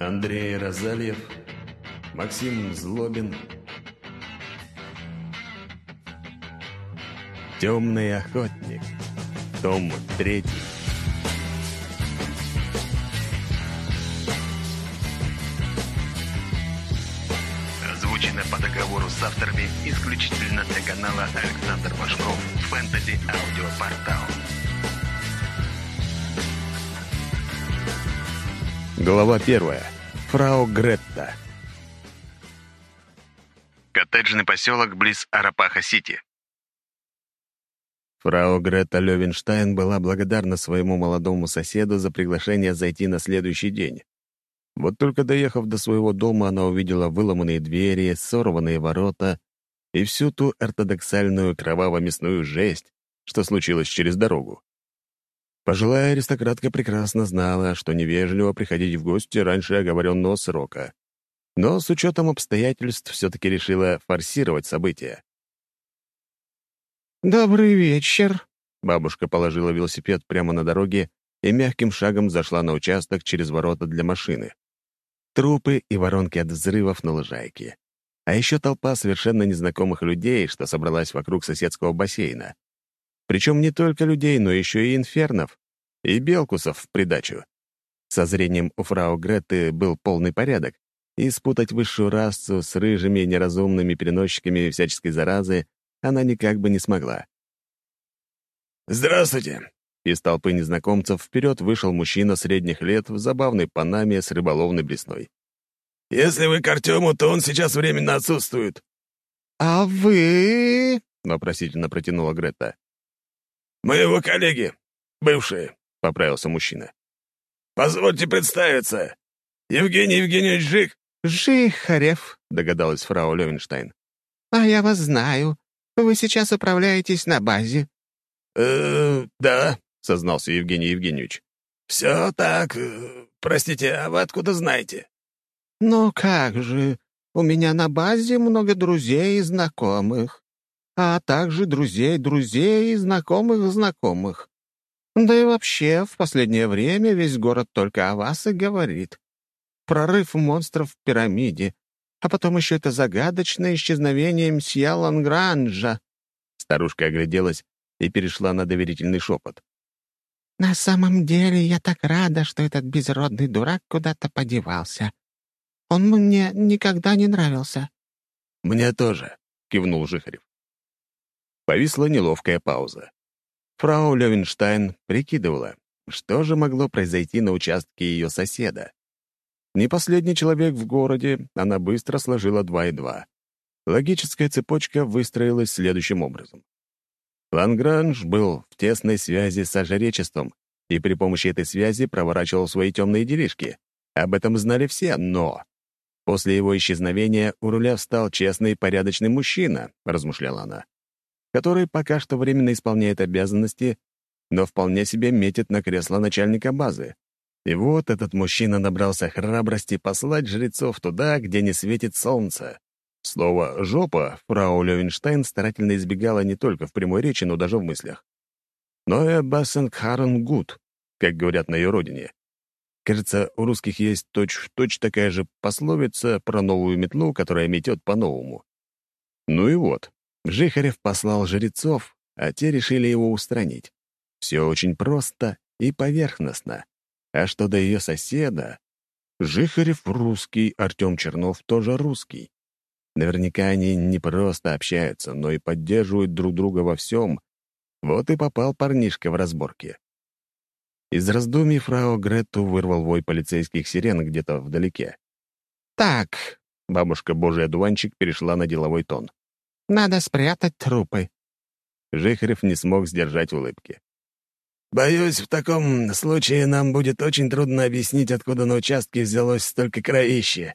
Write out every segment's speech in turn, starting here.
Андрей Розальев, Максим Злобин. «Темный охотник», том 3. Озвучено по договору с авторами исключительно для канала Александр Башков «Фэнтези Аудиопортал». Глава первая. Фрау Гретта. Коттеджный поселок близ Арапаха-Сити. Фрау Гретта Левенштайн была благодарна своему молодому соседу за приглашение зайти на следующий день. Вот только доехав до своего дома, она увидела выломанные двери, сорванные ворота и всю ту ортодоксальную кроваво-мясную жесть, что случилось через дорогу. Пожилая аристократка прекрасно знала, что невежливо приходить в гости раньше оговоренного срока. Но с учетом обстоятельств все-таки решила форсировать события. «Добрый вечер», — бабушка положила велосипед прямо на дороге и мягким шагом зашла на участок через ворота для машины. Трупы и воронки от взрывов на лужайке. А еще толпа совершенно незнакомых людей, что собралась вокруг соседского бассейна. Причем не только людей, но еще и инфернов, и белкусов в придачу. Со зрением у фрау Гретты был полный порядок, и спутать высшую расу с рыжими неразумными переносчиками всяческой заразы она никак бы не смогла. «Здравствуйте!» Из толпы незнакомцев вперед вышел мужчина средних лет в забавной панаме с рыболовной блесной. «Если вы к Артему, то он сейчас временно отсутствует». «А вы...» — вопросительно протянула Грета. «Мы его коллеги, бывшие», — поправился мужчина. «Позвольте представиться. Евгений Евгеньевич Жик». «Жихарев», — догадалась фрау Левенштайн. «А я вас знаю. Вы сейчас управляетесь на базе». «Э, да», — сознался Евгений Евгеньевич. «Все так. Простите, а вы откуда знаете?» «Ну как же, у меня на базе много друзей и знакомых, а также друзей друзей и знакомых знакомых. Да и вообще, в последнее время весь город только о вас и говорит. Прорыв монстров в пирамиде, а потом еще это загадочное исчезновение мсья Лангранжа». Старушка огляделась и перешла на доверительный шепот. «На самом деле я так рада, что этот безродный дурак куда-то подевался. Он мне никогда не нравился». «Мне тоже», — кивнул Жихарев. Повисла неловкая пауза. Фрау Левенштайн прикидывала, что же могло произойти на участке ее соседа. Не последний человек в городе, она быстро сложила два и два. Логическая цепочка выстроилась следующим образом. Лангранж был в тесной связи с ожеречеством и при помощи этой связи проворачивал свои темные делишки. Об этом знали все, но... После его исчезновения у руля встал честный и порядочный мужчина, размышляла она, который пока что временно исполняет обязанности, но вполне себе метит на кресло начальника базы. И вот этот мужчина набрался храбрости послать жрецов туда, где не светит солнце. Слово «жопа» фрау Левенштейн старательно избегала не только в прямой речи, но даже в мыслях. Но и «бассенгхарен гуд», как говорят на ее родине. Кажется, у русских есть точь-в-точь точь такая же пословица про новую метлу, которая метет по-новому. Ну и вот, Жихарев послал жрецов, а те решили его устранить. Все очень просто и поверхностно. А что до ее соседа? Жихарев русский, Артем Чернов тоже русский. Наверняка они не просто общаются, но и поддерживают друг друга во всем. Вот и попал парнишка в разборке. Из раздумий фрау Гретту вырвал вой полицейских сирен где-то вдалеке. «Так», — бабушка Божий одуванчик перешла на деловой тон. «Надо спрятать трупы». Жихарев не смог сдержать улыбки. «Боюсь, в таком случае нам будет очень трудно объяснить, откуда на участке взялось столько кровища»,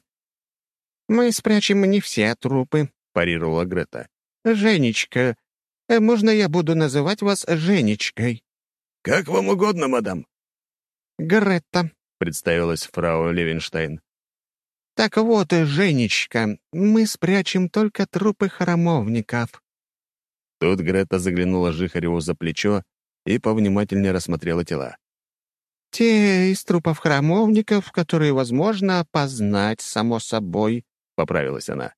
«Мы спрячем не все трупы», — парировала Грета. «Женечка, э, можно я буду называть вас Женечкой?» «Как вам угодно, мадам». «Грета», — представилась фрау Левенштейн. «Так вот, Женечка, мы спрячем только трупы храмовников». Тут Грета заглянула Жихареву за плечо и повнимательнее рассмотрела тела. «Те из трупов храмовников, которые возможно опознать, само собой», — поправилась она.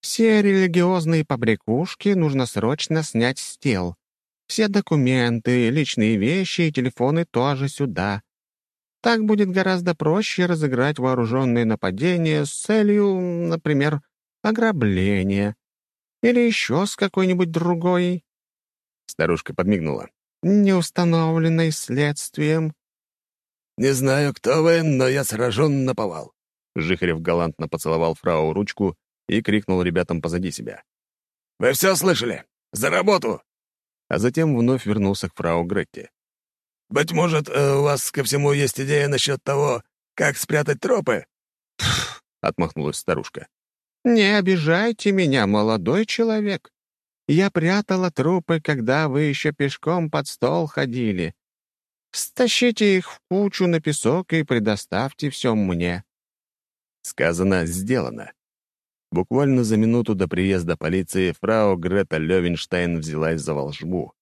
«Все религиозные побрякушки нужно срочно снять с тел. Все документы, личные вещи и телефоны тоже сюда. Так будет гораздо проще разыграть вооруженные нападения с целью, например, ограбления. Или еще с какой-нибудь другой». Старушка подмигнула. «Неустановленной следствием». «Не знаю, кто вы, но я сражен на повал». Жихарев галантно поцеловал фрау ручку и крикнул ребятам позади себя. «Вы все слышали? За работу!» А затем вновь вернулся к фрау Гретте. «Быть может, э, у вас ко всему есть идея насчет того, как спрятать тропы?» отмахнулась старушка. «Не обижайте меня, молодой человек. Я прятала трупы, когда вы еще пешком под стол ходили. Стащите их в кучу на песок и предоставьте все мне». Сказано, сделано. Буквально за минуту до приезда полиции фрау Грета Левенштейн взялась за волжбу.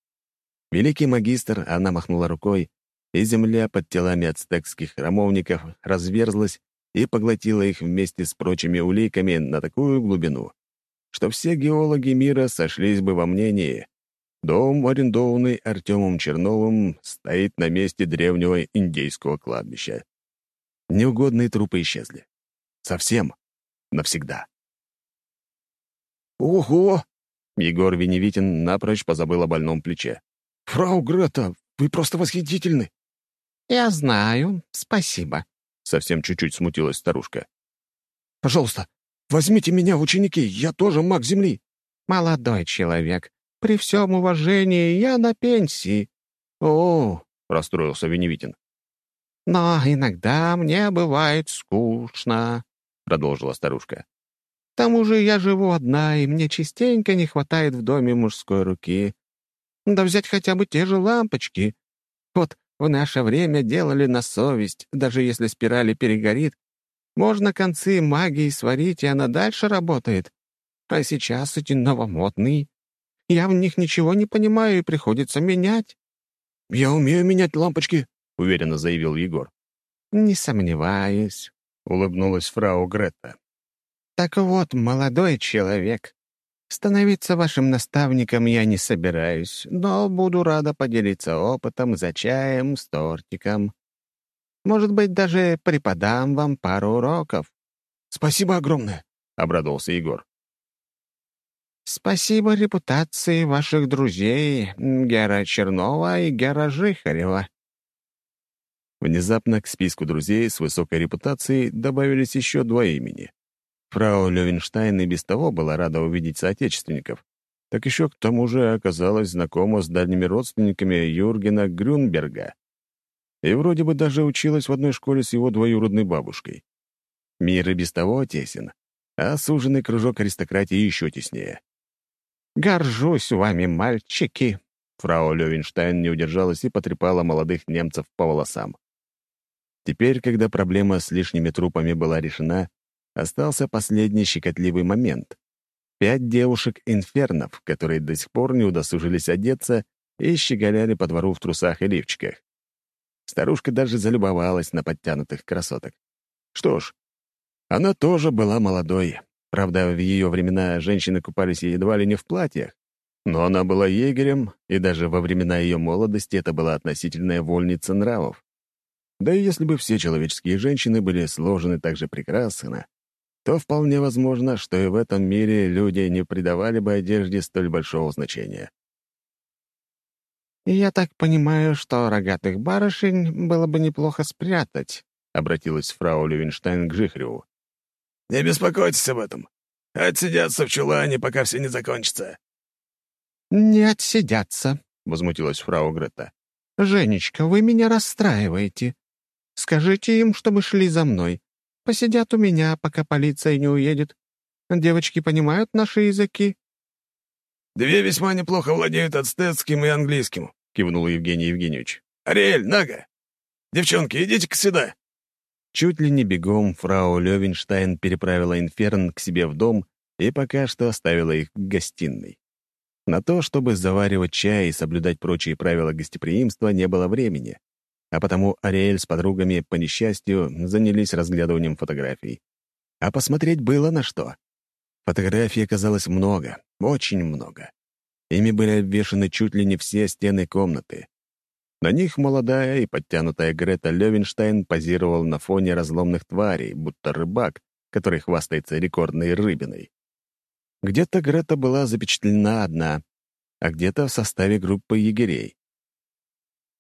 Великий магистр, она махнула рукой, и земля под телами ацтекских храмовников разверзлась и поглотила их вместе с прочими уликами на такую глубину, что все геологи мира сошлись бы во мнении. Дом, арендованный Артемом Черновым, стоит на месте древнего индейского кладбища. Неугодные трупы исчезли. Совсем. Навсегда. «Ого!» Егор Веневитин напрочь позабыл о больном плече. «Фрау Грета, вы просто восхитительны!» «Я знаю, спасибо», — совсем чуть-чуть смутилась старушка. «Пожалуйста, возьмите меня в ученики, я тоже маг Земли». «Молодой человек, при всем уважении я на пенсии». «О!» — расстроился Веневитин. «Но иногда мне бывает скучно», — продолжила старушка. К тому же я живу одна, и мне частенько не хватает в доме мужской руки. Да взять хотя бы те же лампочки. Вот в наше время делали на совесть, даже если спирали перегорит. Можно концы магии сварить, и она дальше работает. А сейчас эти новомодные. Я в них ничего не понимаю, и приходится менять. «Я умею менять лампочки», — уверенно заявил Егор. «Не сомневаюсь», — улыбнулась фрау Гретта. «Так вот, молодой человек, становиться вашим наставником я не собираюсь, но буду рада поделиться опытом за чаем с тортиком. Может быть, даже преподам вам пару уроков». «Спасибо огромное», — обрадовался Егор. «Спасибо репутации ваших друзей Гера Чернова и Гера Жихарева». Внезапно к списку друзей с высокой репутацией добавились еще два имени. Фрау Левенштайн и без того была рада увидеть соотечественников. Так еще к тому же оказалась знакома с дальними родственниками Юргена Грюнберга. И вроде бы даже училась в одной школе с его двоюродной бабушкой. Мир и без того тесен, а суженный кружок аристократии еще теснее. «Горжусь вами, мальчики!» Фрау Левенштайн не удержалась и потрепала молодых немцев по волосам. Теперь, когда проблема с лишними трупами была решена, Остался последний щекотливый момент. Пять девушек-инфернов, которые до сих пор не удосужились одеться и щеголяли по двору в трусах и лифчиках. Старушка даже залюбовалась на подтянутых красоток. Что ж, она тоже была молодой. Правда, в ее времена женщины купались едва ли не в платьях. Но она была егерем, и даже во времена ее молодости это была относительная вольница нравов. Да и если бы все человеческие женщины были сложены так же прекрасно, то вполне возможно, что и в этом мире люди не придавали бы одежде столь большого значения. «Я так понимаю, что рогатых барышень было бы неплохо спрятать», — обратилась фрау Левенштайн к Жихреву. «Не беспокойтесь об этом. Отсидятся в чулане, пока все не закончится». «Не отсидятся», — возмутилась фрау Грета. «Женечка, вы меня расстраиваете. Скажите им, чтобы шли за мной. Посидят у меня, пока полиция не уедет. Девочки понимают наши языки?» «Две весьма неплохо владеют ацтецким и английским», — кивнул Евгений Евгеньевич. «Ариэль, Нага! Девчонки, идите-ка сюда!» Чуть ли не бегом фрау Левенштайн переправила Инферн к себе в дом и пока что оставила их в гостиной. На то, чтобы заваривать чай и соблюдать прочие правила гостеприимства, не было времени. А потому Ариэль с подругами, по несчастью, занялись разглядыванием фотографий. А посмотреть было на что. Фотографий оказалось много, очень много. Ими были обвешаны чуть ли не все стены комнаты. На них молодая и подтянутая Грета Левенштайн позировала на фоне разломных тварей, будто рыбак, который хвастается рекордной рыбиной. Где-то Грета была запечатлена одна, а где-то в составе группы егерей.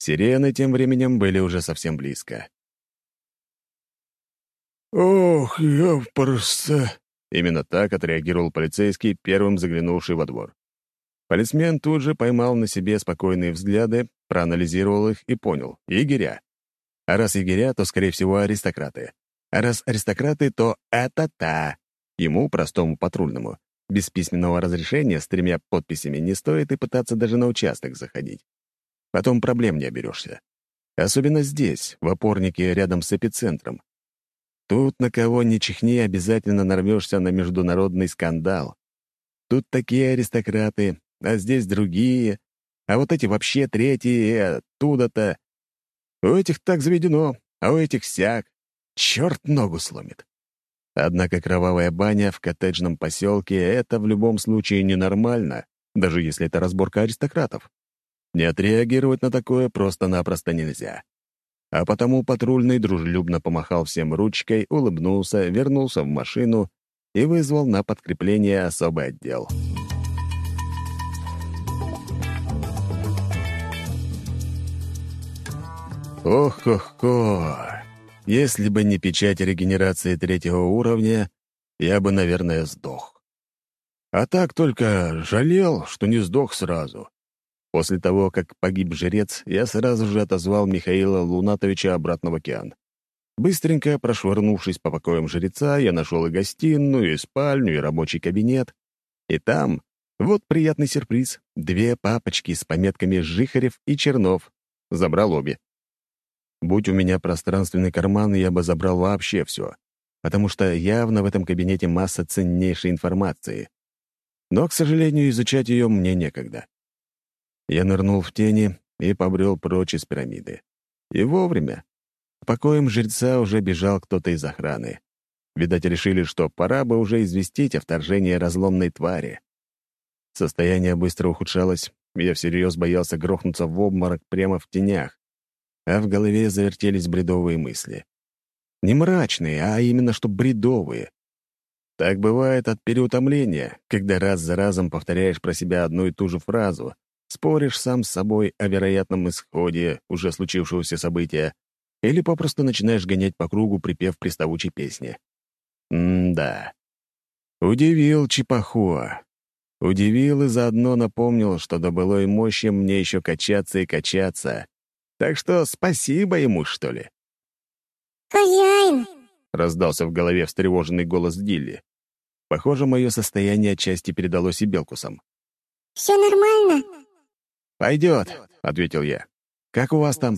Сирены тем временем были уже совсем близко. «Ох, я просто...» Именно так отреагировал полицейский, первым заглянувший во двор. Полисмен тут же поймал на себе спокойные взгляды, проанализировал их и понял — егеря. А раз егеря, то, скорее всего, аристократы. А раз аристократы, то это та. Ему, простому патрульному, без письменного разрешения с тремя подписями не стоит и пытаться даже на участок заходить. Потом проблем не оберешься. Особенно здесь, в опорнике рядом с эпицентром. Тут на кого ни чихни, обязательно нарвешься на международный скандал. Тут такие аристократы, а здесь другие, а вот эти вообще третьи, и оттуда-то. У этих так заведено, а у этих сяк. Черт ногу сломит. Однако кровавая баня в коттеджном поселке — это в любом случае ненормально, даже если это разборка аристократов. Не отреагировать на такое просто-напросто нельзя. А потому патрульный дружелюбно помахал всем ручкой, улыбнулся, вернулся в машину и вызвал на подкрепление особый отдел. Ох-ох-ох. Если бы не печать регенерации третьего уровня, я бы, наверное, сдох. А так только жалел, что не сдох сразу. После того, как погиб жрец, я сразу же отозвал Михаила Лунатовича обратно в океан. Быстренько прошвырнувшись по покоям жреца, я нашел и гостиную, и спальню, и рабочий кабинет. И там, вот приятный сюрприз, две папочки с пометками «Жихарев» и «Чернов». Забрал обе. Будь у меня пространственный карман, я бы забрал вообще все, потому что явно в этом кабинете масса ценнейшей информации. Но, к сожалению, изучать ее мне некогда. Я нырнул в тени и побрел прочь из пирамиды. И вовремя. К покоям жреца уже бежал кто-то из охраны. Видать, решили, что пора бы уже известить о вторжении разломной твари. Состояние быстро ухудшалось, я всерьез боялся грохнуться в обморок прямо в тенях а в голове завертелись бредовые мысли. Не мрачные, а именно что бредовые. Так бывает от переутомления, когда раз за разом повторяешь про себя одну и ту же фразу, споришь сам с собой о вероятном исходе уже случившегося события или попросту начинаешь гонять по кругу припев приставучей песни. М-да. Удивил Чипахуа. Удивил и заодно напомнил, что до былой мощи мне еще качаться и качаться, так что спасибо ему, что ли. «Хозяин!» — раздался в голове встревоженный голос Дилли. Похоже, мое состояние отчасти передалось и Белкусам. «Все нормально?» «Пойдет», — ответил я. «Как у вас там?»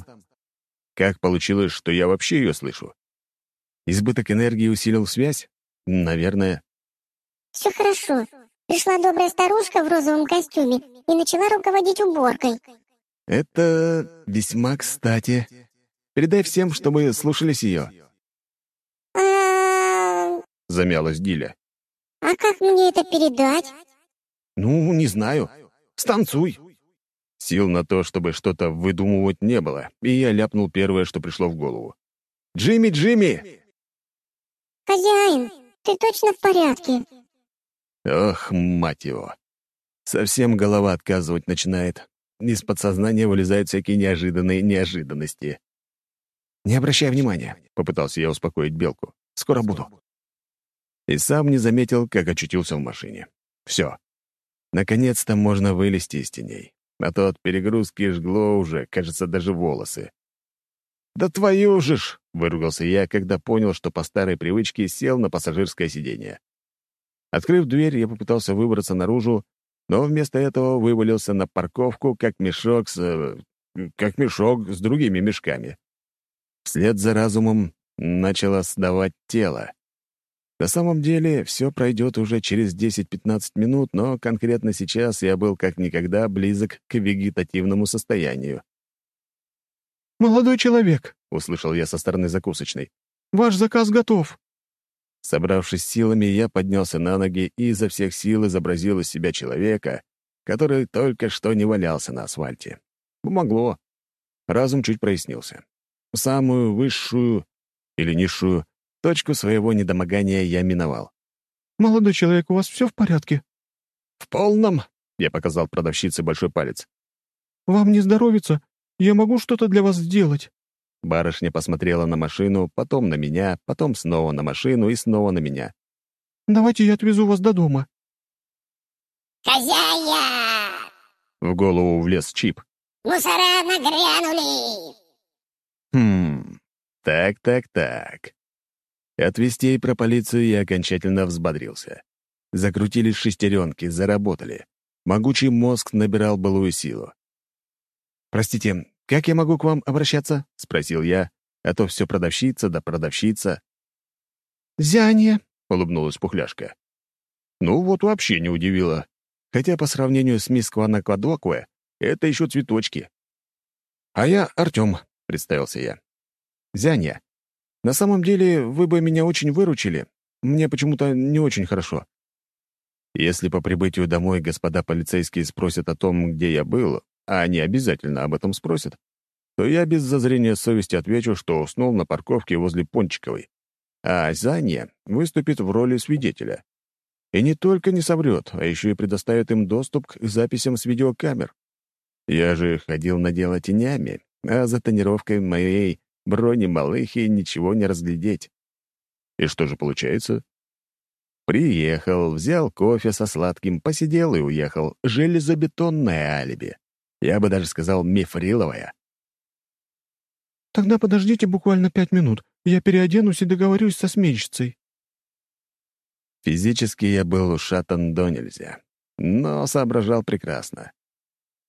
Как получилось, что я вообще ее слышу? Избыток энергии усилил связь? Наверное. «Все хорошо. Пришла добрая старушка в розовом костюме и начала руководить уборкой. Это весьма кстати. Передай всем, чтобы слушались ее. А, Замялась Диля. а как мне это передать? Ну, не знаю. Станцуй. Сил на то, чтобы что-то выдумывать, не было, и я ляпнул первое, что пришло в голову. «Джимми, Джимми!» Хозяин, ты точно в порядке? Ох, мать его. Совсем голова отказывать начинает. Из подсознания вылезают всякие неожиданные неожиданности. «Не обращай внимания», — попытался я успокоить Белку. «Скоро буду». И сам не заметил, как очутился в машине. Все. Наконец-то можно вылезти из теней. А то от перегрузки жгло уже, кажется, даже волосы. «Да твою же ж!» — выругался я, когда понял, что по старой привычке сел на пассажирское сиденье. Открыв дверь, я попытался выбраться наружу, но вместо этого вывалился на парковку, как мешок с... Э, как мешок с другими мешками. Вслед за разумом начало сдавать тело. На самом деле, все пройдет уже через 10-15 минут, но конкретно сейчас я был как никогда близок к вегетативному состоянию. «Молодой человек», — услышал я со стороны закусочной, — «ваш заказ готов». Собравшись силами, я поднялся на ноги и изо всех сил изобразил из себя человека, который только что не валялся на асфальте. Помогло. Разум чуть прояснился. Самую высшую или низшую точку своего недомогания я миновал. «Молодой человек, у вас все в порядке?» «В полном», — я показал продавщице большой палец. «Вам не здоровится? Я могу что-то для вас сделать?» Барышня посмотрела на машину, потом на меня, потом снова на машину и снова на меня. «Давайте я отвезу вас до дома». «Хозяин! В голову влез чип. Мусора нагрянули!» Хм, так-так-так. От вестей про полицию я окончательно взбодрился. Закрутились шестеренки, заработали. Могучий мозг набирал былую силу. «Простите, как я могу к вам обращаться?» — спросил я, а то все продавщица да продавщица. «Зянье», — улыбнулась Пухляшка. Ну вот вообще не удивило. Хотя по сравнению с мисс Кванаквадокве это еще цветочки. «А я Артем», — представился я. «Зянья, на самом деле вы бы меня очень выручили. Мне почему-то не очень хорошо. Если по прибытию домой господа полицейские спросят о том, где я был, а они обязательно об этом спросят, то я без зазрения совести отвечу, что уснул на парковке возле Пончиковой. А Занья выступит в роли свидетеля. И не только не соврет, а еще и предоставит им доступ к записям с видеокамер. Я же ходил на дело тенями, а за тонировкой моей брони малыхи ничего не разглядеть. И что же получается? Приехал, взял кофе со сладким, посидел и уехал. Железобетонное алиби. Я бы даже сказал, мифриловое. «Тогда подождите буквально пять минут. Я переоденусь и договорюсь со сменщицей». Физически я был ушатан до нельзя, но соображал прекрасно.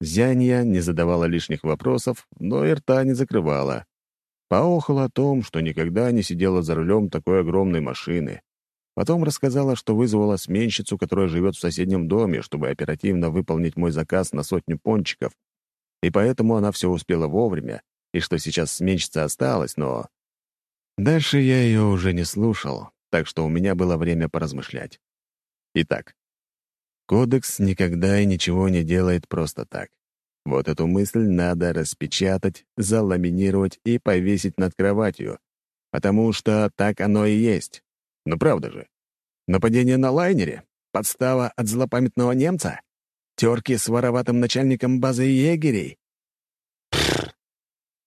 Зянья не задавала лишних вопросов, но и рта не закрывала. Поохала о том, что никогда не сидела за рулем такой огромной машины. Потом рассказала, что вызвала сменщицу, которая живет в соседнем доме, чтобы оперативно выполнить мой заказ на сотню пончиков. И поэтому она все успела вовремя, и что сейчас сменщица осталась, но... Дальше я ее уже не слушал, так что у меня было время поразмышлять. Итак, Кодекс никогда и ничего не делает просто так. Вот эту мысль надо распечатать, заламинировать и повесить над кроватью, потому что так оно и есть. Ну правда же. Нападение на лайнере? Подстава от злопамятного немца? Терки с вороватым начальником базы егерей?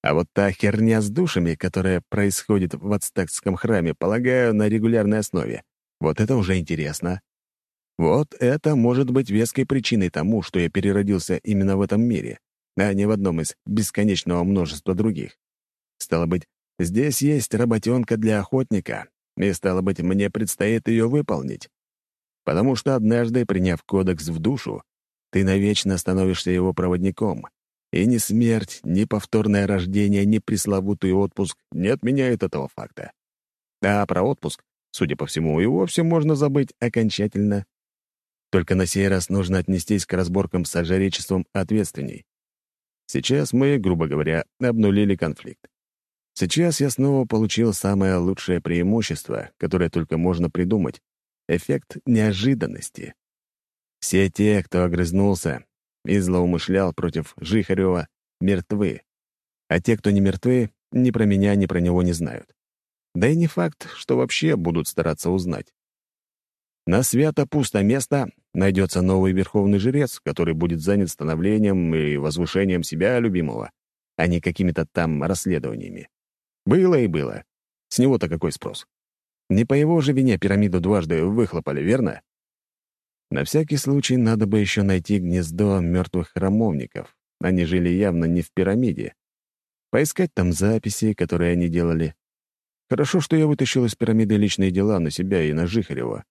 А вот та херня с душами, которая происходит в ацтекском храме, полагаю, на регулярной основе. Вот это уже интересно. Вот это может быть веской причиной тому, что я переродился именно в этом мире, а не в одном из бесконечного множества других. Стало быть, здесь есть работенка для охотника, и, стало быть, мне предстоит ее выполнить. Потому что однажды, приняв кодекс в душу, ты навечно становишься его проводником, и ни смерть, ни повторное рождение, ни пресловутый отпуск не отменяют этого факта. А про отпуск, судя по всему, и вовсе можно забыть окончательно. Только на сей раз нужно отнестись к разборкам с ожеречеством ответственней. Сейчас мы, грубо говоря, обнулили конфликт. Сейчас я снова получил самое лучшее преимущество, которое только можно придумать — эффект неожиданности. Все те, кто огрызнулся и злоумышлял против Жихарева, мертвы. А те, кто не мертвы, ни про меня, ни про него не знают. Да и не факт, что вообще будут стараться узнать. На свято пусто место найдется новый верховный жрец, который будет занят становлением и возвышением себя любимого, а не какими-то там расследованиями. Было и было. С него-то какой спрос? Не по его же вине пирамиду дважды выхлопали, верно? На всякий случай надо бы еще найти гнездо мертвых храмовников. Они жили явно не в пирамиде. Поискать там записи, которые они делали. Хорошо, что я вытащил из пирамиды личные дела на себя и на Жихарева.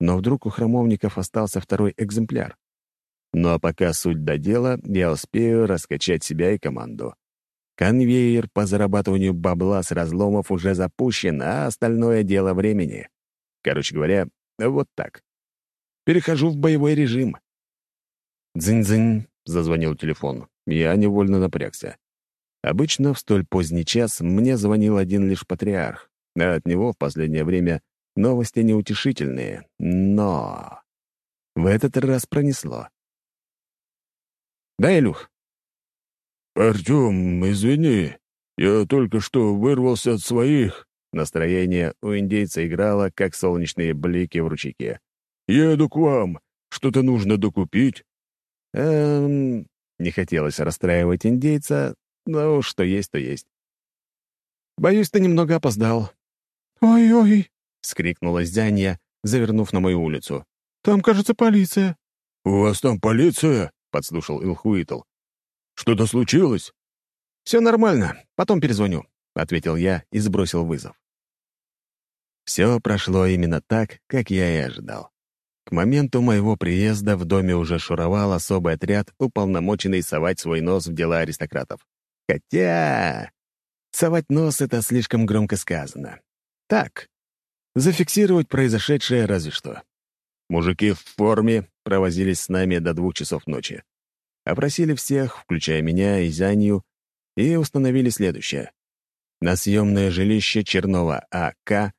Но вдруг у храмовников остался второй экземпляр. Ну а пока суть до дела, я успею раскачать себя и команду. Конвейер по зарабатыванию бабла с разломов уже запущен, а остальное дело времени. Короче говоря, вот так. Перехожу в боевой режим. «Дзынь-дзынь», — зазвонил телефон. Я невольно напрягся. Обычно в столь поздний час мне звонил один лишь патриарх, а от него в последнее время новости неутешительные. Но в этот раз пронесло. «Да, Илюх?» «Артем, извини, я только что вырвался от своих». Настроение у индейца играло, как солнечные блики в ручейке. «Еду к вам. Что-то нужно докупить». Эм, не хотелось расстраивать индейца, но что есть, то есть. «Боюсь, ты немного опоздал». «Ой-ой!» — скрикнула Зянья, завернув на мою улицу. «Там, кажется, полиция». «У вас там полиция?» — подслушал Илхуитл. «Что-то случилось?» «Все нормально, потом перезвоню», — ответил я и сбросил вызов. Все прошло именно так, как я и ожидал. К моменту моего приезда в доме уже шуровал особый отряд, уполномоченный совать свой нос в дела аристократов. Хотя... Совать нос — это слишком громко сказано. Так, зафиксировать произошедшее разве что. Мужики в форме провозились с нами до двух часов ночи. Опросили всех, включая меня и Зянью, и установили следующее. На съемное жилище Чернова А.К.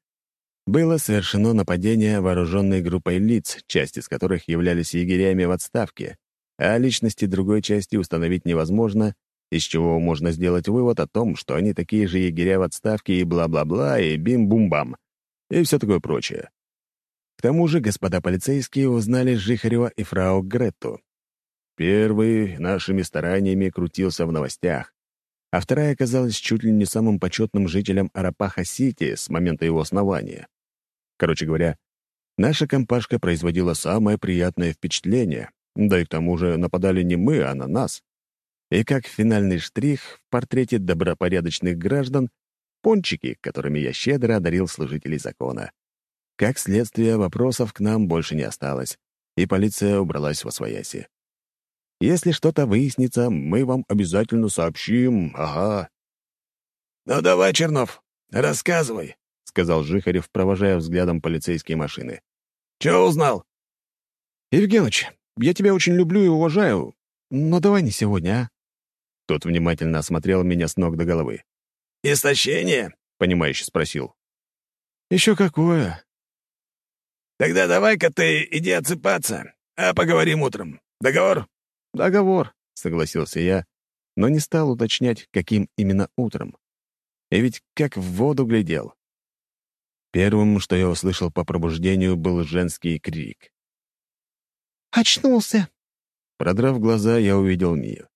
было совершено нападение вооруженной группой лиц, часть из которых являлись егерями в отставке, а личности другой части установить невозможно, из чего можно сделать вывод о том, что они такие же егеря в отставке и бла-бла-бла, и бим-бум-бам, и все такое прочее. К тому же господа полицейские узнали Жихарева и фрау Гретту. Первый нашими стараниями крутился в новостях, а вторая оказалась чуть ли не самым почетным жителем Арапаха-Сити с момента его основания. Короче говоря, наша компашка производила самое приятное впечатление, да и к тому же нападали не мы, а на нас. И как финальный штрих в портрете добропорядочных граждан — пончики, которыми я щедро одарил служителей закона. Как следствие, вопросов к нам больше не осталось, и полиция убралась во свояси. Если что-то выяснится, мы вам обязательно сообщим, ага». «Ну давай, Чернов, рассказывай», — сказал Жихарев, провожая взглядом полицейские машины. «Чего узнал?» «Евгеныч, я тебя очень люблю и уважаю, но давай не сегодня, а?» Тот внимательно осмотрел меня с ног до головы. «Истощение?» — понимающе спросил. «Еще какое. Тогда давай-ка ты иди отсыпаться, а поговорим утром. Договор?» «Договор», — согласился я, но не стал уточнять, каким именно утром. И ведь как в воду глядел. Первым, что я услышал по пробуждению, был женский крик. «Очнулся!» Продрав глаза, я увидел Мию.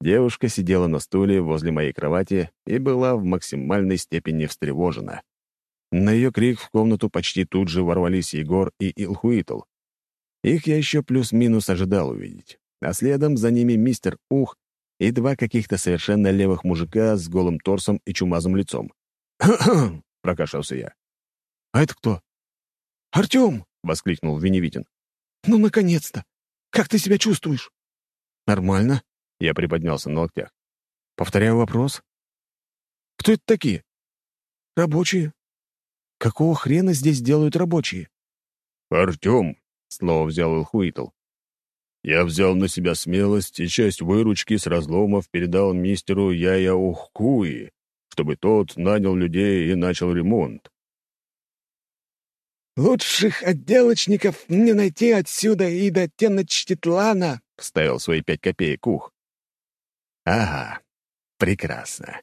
Девушка сидела на стуле возле моей кровати и была в максимальной степени встревожена. На ее крик в комнату почти тут же ворвались Егор и Илхуитл. Их я еще плюс-минус ожидал увидеть. А следом за ними мистер Ух и два каких-то совершенно левых мужика с голым торсом и чумазым лицом. «Хм-хм!» — прокашлялся я. «А это кто?» «Артем!» — воскликнул Веневитин. «Ну, наконец-то! Как ты себя чувствуешь?» «Нормально», — я приподнялся на локтях. «Повторяю вопрос. Кто это такие?» «Рабочие. Какого хрена здесь делают рабочие? «Артем», — слово взял Илхуитл. «Я взял на себя смелость и часть выручки с разломов передал мистеру Яя Ухкуи, чтобы тот нанял людей и начал ремонт». «Лучших отделочников не найти отсюда и до Теночтитлана», — вставил свои пять копеек Ух. «Ага, прекрасно.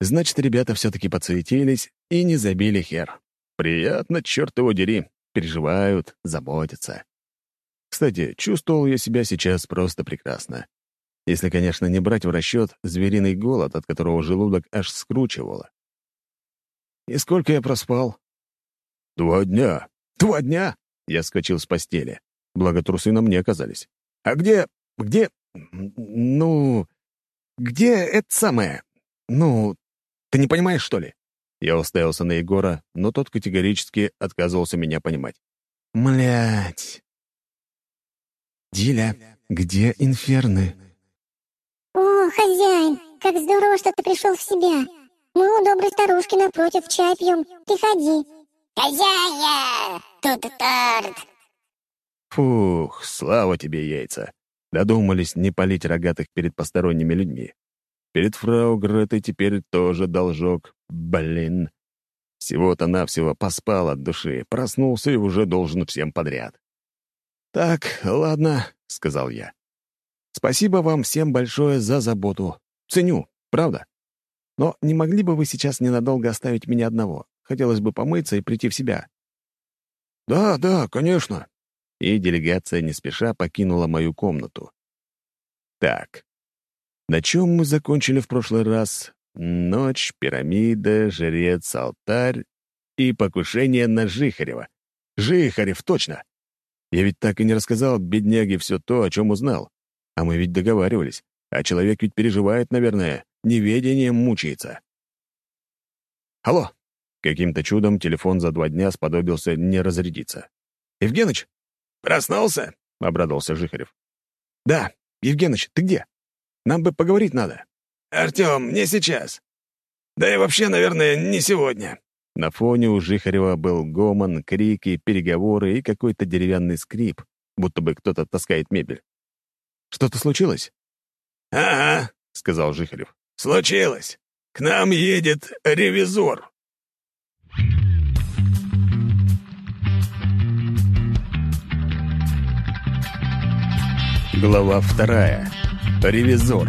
Значит, ребята все-таки подсуетились и не забили хер. Приятно, черт его дери. Переживают, заботятся. Кстати, чувствовал я себя сейчас просто прекрасно. Если, конечно, не брать в расчет звериный голод, от которого желудок аж скручивало. И сколько я проспал? Два дня. Два дня? Я скочил с постели. Благо, трусы на мне оказались. А где... где... ну... где это самое... ну... ты не понимаешь, что ли? Я уставился на Егора, но тот категорически отказывался меня понимать. Млять. Диля, где инферны? О, хозяин, как здорово, что ты пришел в себя. Мы у доброй старушки напротив чай пьем. Ты ходи. Хозяин! Тут торт. Фух, слава тебе, яйца. Додумались не палить рогатых перед посторонними людьми. Перед фрау Гретой теперь тоже должок. Блин. Всего-то навсего поспал от души, проснулся и уже должен всем подряд. «Так, ладно», — сказал я. «Спасибо вам всем большое за заботу. Ценю, правда. Но не могли бы вы сейчас ненадолго оставить меня одного? Хотелось бы помыться и прийти в себя». «Да, да, конечно». И делегация не спеша покинула мою комнату. Так, на чем мы закончили в прошлый раз? Ночь, пирамида, жрец, алтарь и покушение на Жихарева. Жихарев, точно! Я ведь так и не рассказал бедняге все то, о чем узнал. А мы ведь договаривались. А человек ведь переживает, наверное, неведением мучается. Алло! Каким-то чудом телефон за два дня сподобился не разрядиться. «Евгеныч?» «Проснулся?» — обрадовался Жихарев. «Да, Евгеныч, ты где? Нам бы поговорить надо». «Артем, не сейчас. Да и вообще, наверное, не сегодня». На фоне у Жихарева был гомон, крики, переговоры и какой-то деревянный скрип, будто бы кто-то таскает мебель. «Что-то случилось?» «Ага», — сказал Жихарев. «Случилось. К нам едет ревизор». Глава вторая. Ревизор.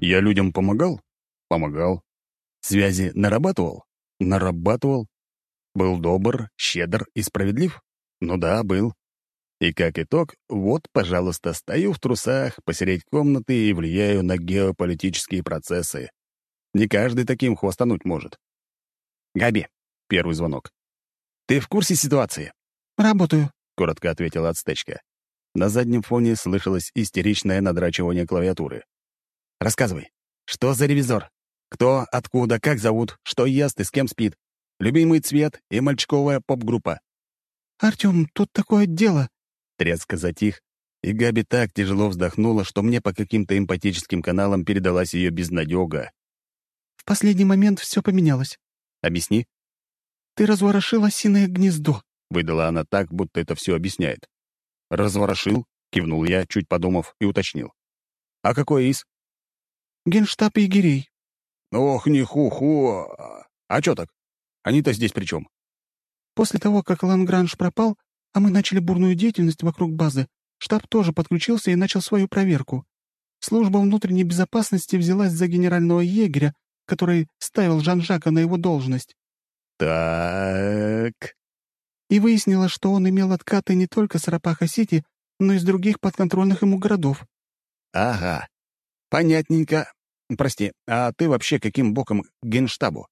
Я людям помогал? Помогал. Связи нарабатывал? Нарабатывал. Был добр, щедр и справедлив? Ну да, был. И как итог, вот, пожалуйста, стою в трусах посередь комнаты и влияю на геополитические процессы. Не каждый таким хвостануть может. «Габи», — первый звонок. «Ты в курсе ситуации?» «Работаю», — коротко ответила отстечка. На заднем фоне слышалось истеричное надрачивание клавиатуры. Рассказывай, что за ревизор? Кто, откуда, как зовут, что ест и с кем спит? Любимый цвет и мальчиковая поп-группа. «Артём, тут такое дело». Тряска затих, и Габи так тяжело вздохнула, что мне по каким-то эмпатическим каналам передалась ее безнадёга. «В последний момент все поменялось». «Объясни». «Ты разворошил осиное гнездо», — выдала она так, будто это все объясняет. «Разворошил?» — кивнул я, чуть подумав, и уточнил. «А какой из?» Генштаб егерей». «Ох, не ху-ху! А чё так? Они-то здесь при чем? После того, как Лангранж пропал, а мы начали бурную деятельность вокруг базы, штаб тоже подключился и начал свою проверку. Служба внутренней безопасности взялась за генерального егеря, который ставил Жан-Жака на его должность. Так... И выяснила, что он имел откаты не только с Арапаха-Сити, но и с других подконтрольных ему городов. Ага. Понятненько. Прости, а ты вообще каким боком к генштабу?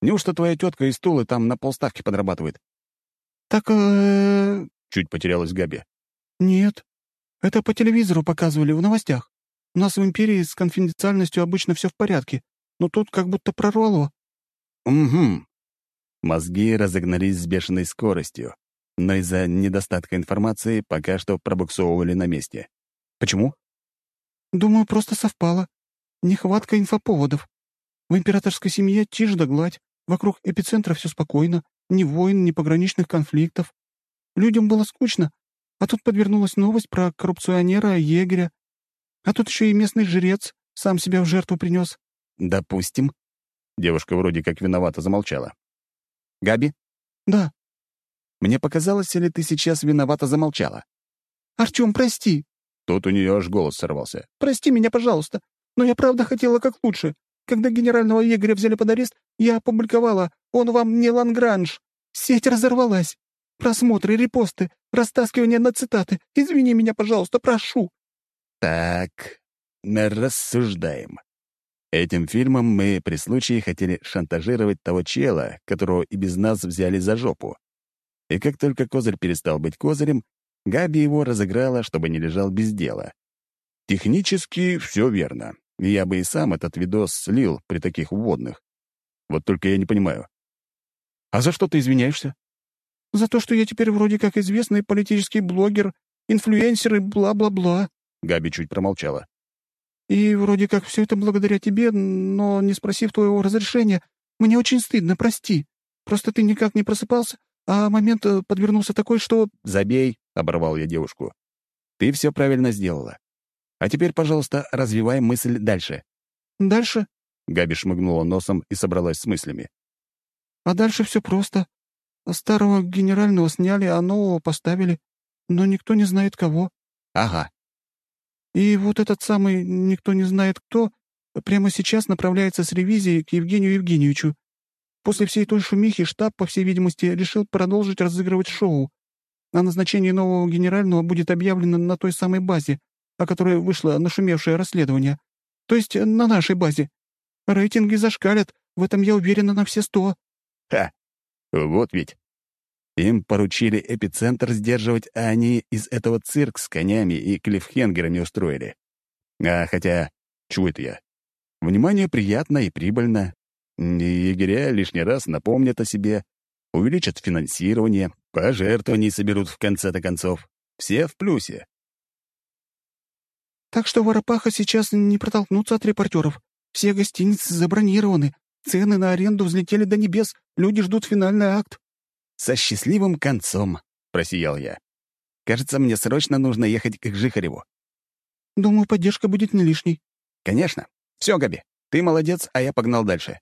Неужто твоя тетка из Тулы там на полставки подрабатывает? Так, э Чуть потерялась Габи. Нет. Это по телевизору показывали в новостях. У нас в империи с конфиденциальностью обычно все в порядке, но тут как будто прорвало. Угу. Мозги разогнались с бешеной скоростью, но из-за недостатка информации пока что пробуксовывали на месте. Почему? Думаю, просто совпало. Нехватка инфоповодов. В императорской семье тишь да гладь. Вокруг эпицентра все спокойно. Ни войн, ни пограничных конфликтов. Людям было скучно. А тут подвернулась новость про коррупционера, егеря. А тут еще и местный жрец сам себя в жертву принес. «Допустим». Девушка вроде как виновата замолчала. «Габи?» «Да». «Мне показалось, или ты сейчас виновата замолчала?» «Артем, прости». Тут у нее аж голос сорвался. «Прости меня, пожалуйста. Но я правда хотела как лучше. Когда генерального егеря взяли под арест, я опубликовала «Он вам не Лангранж». Сеть разорвалась. Просмотры, репосты, растаскивание на цитаты. Извини меня, пожалуйста, прошу. Так, рассуждаем. Этим фильмом мы при случае хотели шантажировать того чела, которого и без нас взяли за жопу. И как только козырь перестал быть козырем, Габи его разыграла, чтобы не лежал без дела. Технически все верно. Я бы и сам этот видос слил при таких вводных. Вот только я не понимаю. А за что ты извиняешься? За то, что я теперь вроде как известный политический блогер, инфлюенсер и бла-бла-бла. Габи чуть промолчала. И вроде как все это благодаря тебе, но не спросив твоего разрешения, мне очень стыдно, прости. Просто ты никак не просыпался, а момент э, подвернулся такой, что... «Забей», — оборвал я девушку. Ты все правильно сделала. А теперь, пожалуйста, развивай мысль дальше». «Дальше?» — Габи шмыгнула носом и собралась с мыслями. «А дальше все просто. Старого генерального сняли, а нового поставили. Но никто не знает кого». «Ага». «И вот этот самый никто не знает кто прямо сейчас направляется с ревизией к Евгению Евгеньевичу. После всей той шумихи штаб, по всей видимости, решил продолжить разыгрывать шоу. А назначение нового генерального будет объявлено на той самой базе, о которой вышло нашумевшее расследование. То есть на нашей базе. Рейтинги зашкалят, в этом я уверена на все сто». «Ха! Вот ведь. Им поручили эпицентр сдерживать, а они из этого цирк с конями и клиффхенгерами устроили. А хотя, чего это я? Внимание приятно и прибыльно. Егеря лишний раз напомнят о себе, увеличат финансирование, пожертвований соберут в конце-то концов. Все в плюсе. Так что Воропаха сейчас не протолкнуться от репортеров. Все гостиницы забронированы, цены на аренду взлетели до небес, люди ждут финальный акт. «Со счастливым концом», — просиял я. «Кажется, мне срочно нужно ехать к Жихареву». «Думаю, поддержка будет не лишней». «Конечно. Все, Габи, ты молодец, а я погнал дальше».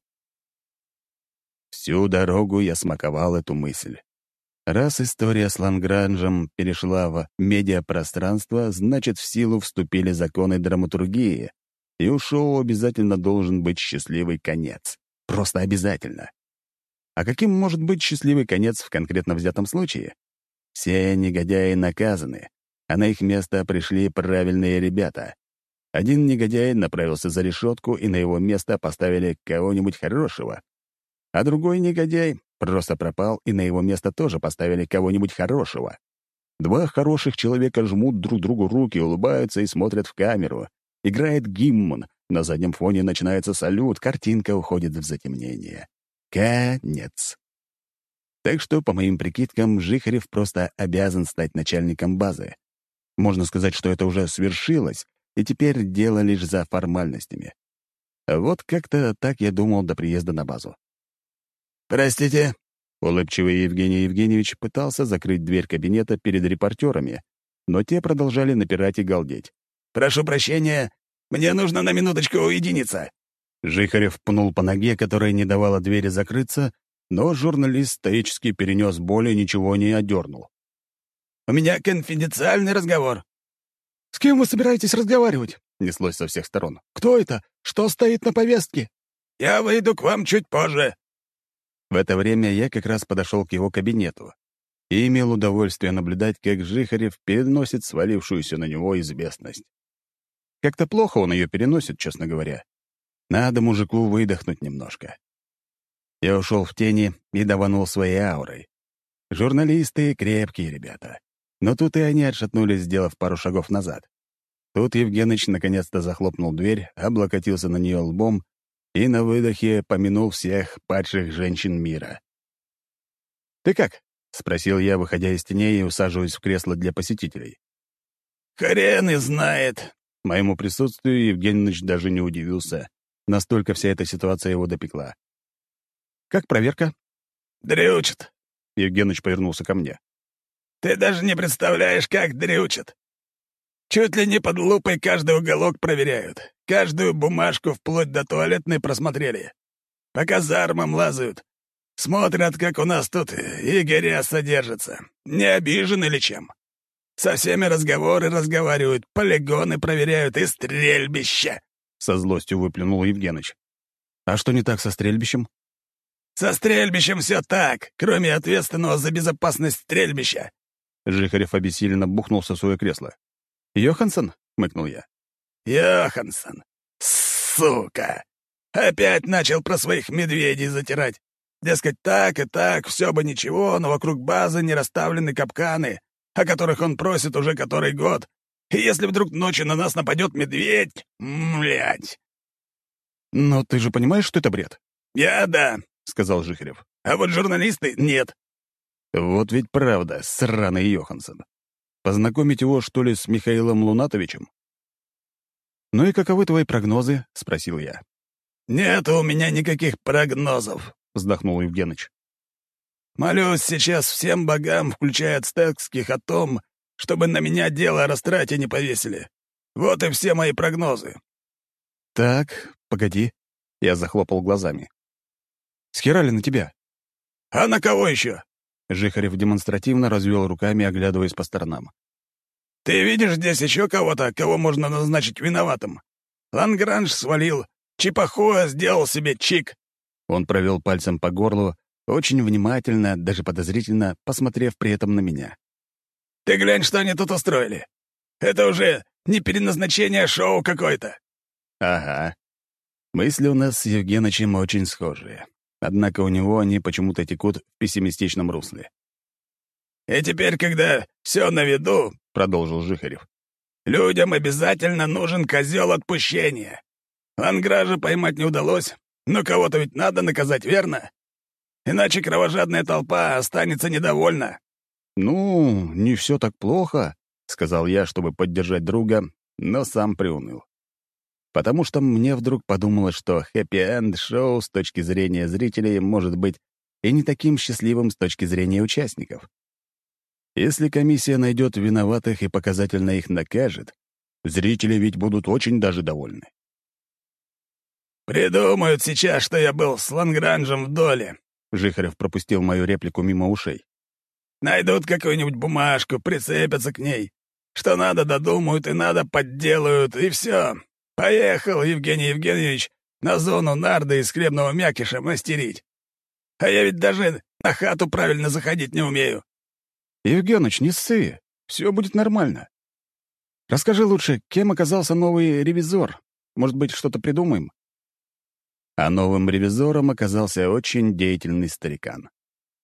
Всю дорогу я смаковал эту мысль. Раз история с Лангранжем перешла в медиапространство, значит, в силу вступили законы драматургии, и у шоу обязательно должен быть счастливый конец. Просто обязательно. А каким может быть счастливый конец в конкретно взятом случае? Все негодяи наказаны, а на их место пришли правильные ребята. Один негодяй направился за решетку, и на его место поставили кого-нибудь хорошего. А другой негодяй просто пропал, и на его место тоже поставили кого-нибудь хорошего. Два хороших человека жмут друг другу руки, улыбаются и смотрят в камеру. Играет гимн, на заднем фоне начинается салют, картинка уходит в затемнение. Конец. Так что, по моим прикидкам, Жихарев просто обязан стать начальником базы. Можно сказать, что это уже свершилось, и теперь дело лишь за формальностями. Вот как-то так я думал до приезда на базу. «Простите», — улыбчивый Евгений Евгеньевич пытался закрыть дверь кабинета перед репортерами, но те продолжали напирать и галдеть. «Прошу прощения, мне нужно на минуточку уединиться». Жихарев пнул по ноге, которая не давала двери закрыться, но журналист стоически перенес боль и ничего не одернул. «У меня конфиденциальный разговор». «С кем вы собираетесь разговаривать?» — неслось со всех сторон. «Кто это? Что стоит на повестке?» «Я выйду к вам чуть позже». В это время я как раз подошел к его кабинету и имел удовольствие наблюдать, как Жихарев переносит свалившуюся на него известность. Как-то плохо он ее переносит, честно говоря. Надо мужику выдохнуть немножко. Я ушел в тени и даванул своей аурой. Журналисты — крепкие ребята. Но тут и они отшатнулись, сделав пару шагов назад. Тут Евгеныч наконец-то захлопнул дверь, облокотился на нее лбом и на выдохе помянул всех падших женщин мира. «Ты как?» — спросил я, выходя из теней и усаживаясь в кресло для посетителей. «Хрен и знает!» Моему присутствию Евгеньевич даже не удивился. Настолько вся эта ситуация его допекла. «Как проверка?» «Дрючит!» — Евгеныч повернулся ко мне. Ты даже не представляешь, как дрючат. Чуть ли не под лупой каждый уголок проверяют. Каждую бумажку вплоть до туалетной просмотрели. По казармам лазают. Смотрят, как у нас тут Игоря содержится. Не обижены ли чем? Со всеми разговоры разговаривают, полигоны проверяют и стрельбища. Со злостью выплюнул Евгеныч. А что не так со стрельбищем? Со стрельбищем все так, кроме ответственного за безопасность стрельбища. Жихарев обессиленно бухнулся в свое кресло. «Йоханссон?» — хмыкнул я. «Йоханссон! Сука! Опять начал про своих медведей затирать. Дескать, так и так, все бы ничего, но вокруг базы не расставлены капканы, о которых он просит уже который год. И если вдруг ночью на нас нападет медведь, млять!» «Но ты же понимаешь, что это бред?» «Я — да», — сказал Жихарев. «А вот журналисты — нет. Вот ведь правда, сраный Йоханссон. Познакомить его, что ли, с Михаилом Лунатовичем? «Ну и каковы твои прогнозы?» — спросил я. «Нет у меня никаких прогнозов», — вздохнул Евгеныч. «Молюсь сейчас всем богам, включая ацтекских, о том, чтобы на меня дело о растрате не повесили. Вот и все мои прогнозы». «Так, погоди». Я захлопал глазами. «Схерали на тебя?» «А на кого еще?» Жихарев демонстративно развел руками, оглядываясь по сторонам. «Ты видишь здесь еще кого-то, кого можно назначить виноватым? Лангранж свалил, Чипахуа сделал себе чик». Он провел пальцем по горлу, очень внимательно, даже подозрительно, посмотрев при этом на меня. «Ты глянь, что они тут устроили. Это уже не переназначение шоу какое-то». «Ага. Мысли у нас с Евгенычем очень схожие. Однако у него они почему-то текут в пессимистичном русле. «И теперь, когда все на виду», — продолжил Жихарев, «людям обязательно нужен козел отпущения. Лангража поймать не удалось, но кого-то ведь надо наказать, верно? Иначе кровожадная толпа останется недовольна». «Ну, не все так плохо», — сказал я, чтобы поддержать друга, но сам приуныл. Потому что мне вдруг подумалось, что хэппи-энд шоу с точки зрения зрителей может быть и не таким счастливым с точки зрения участников. Если комиссия найдет виноватых и показательно их накажет, зрители ведь будут очень даже довольны. «Придумают сейчас, что я был с Лангранжем в доле», — Жихарев пропустил мою реплику мимо ушей. «Найдут какую-нибудь бумажку, прицепятся к ней. Что надо, додумают, и надо, подделают, и все. Поехал Евгений Евгеньевич на зону нарды из хлебного мякиша мастерить. А я ведь даже на хату правильно заходить не умею». «Евгеныч, не ссы. Все будет нормально. Расскажи лучше, кем оказался новый ревизор? Может быть, что-то придумаем?» А новым ревизором оказался очень деятельный старикан.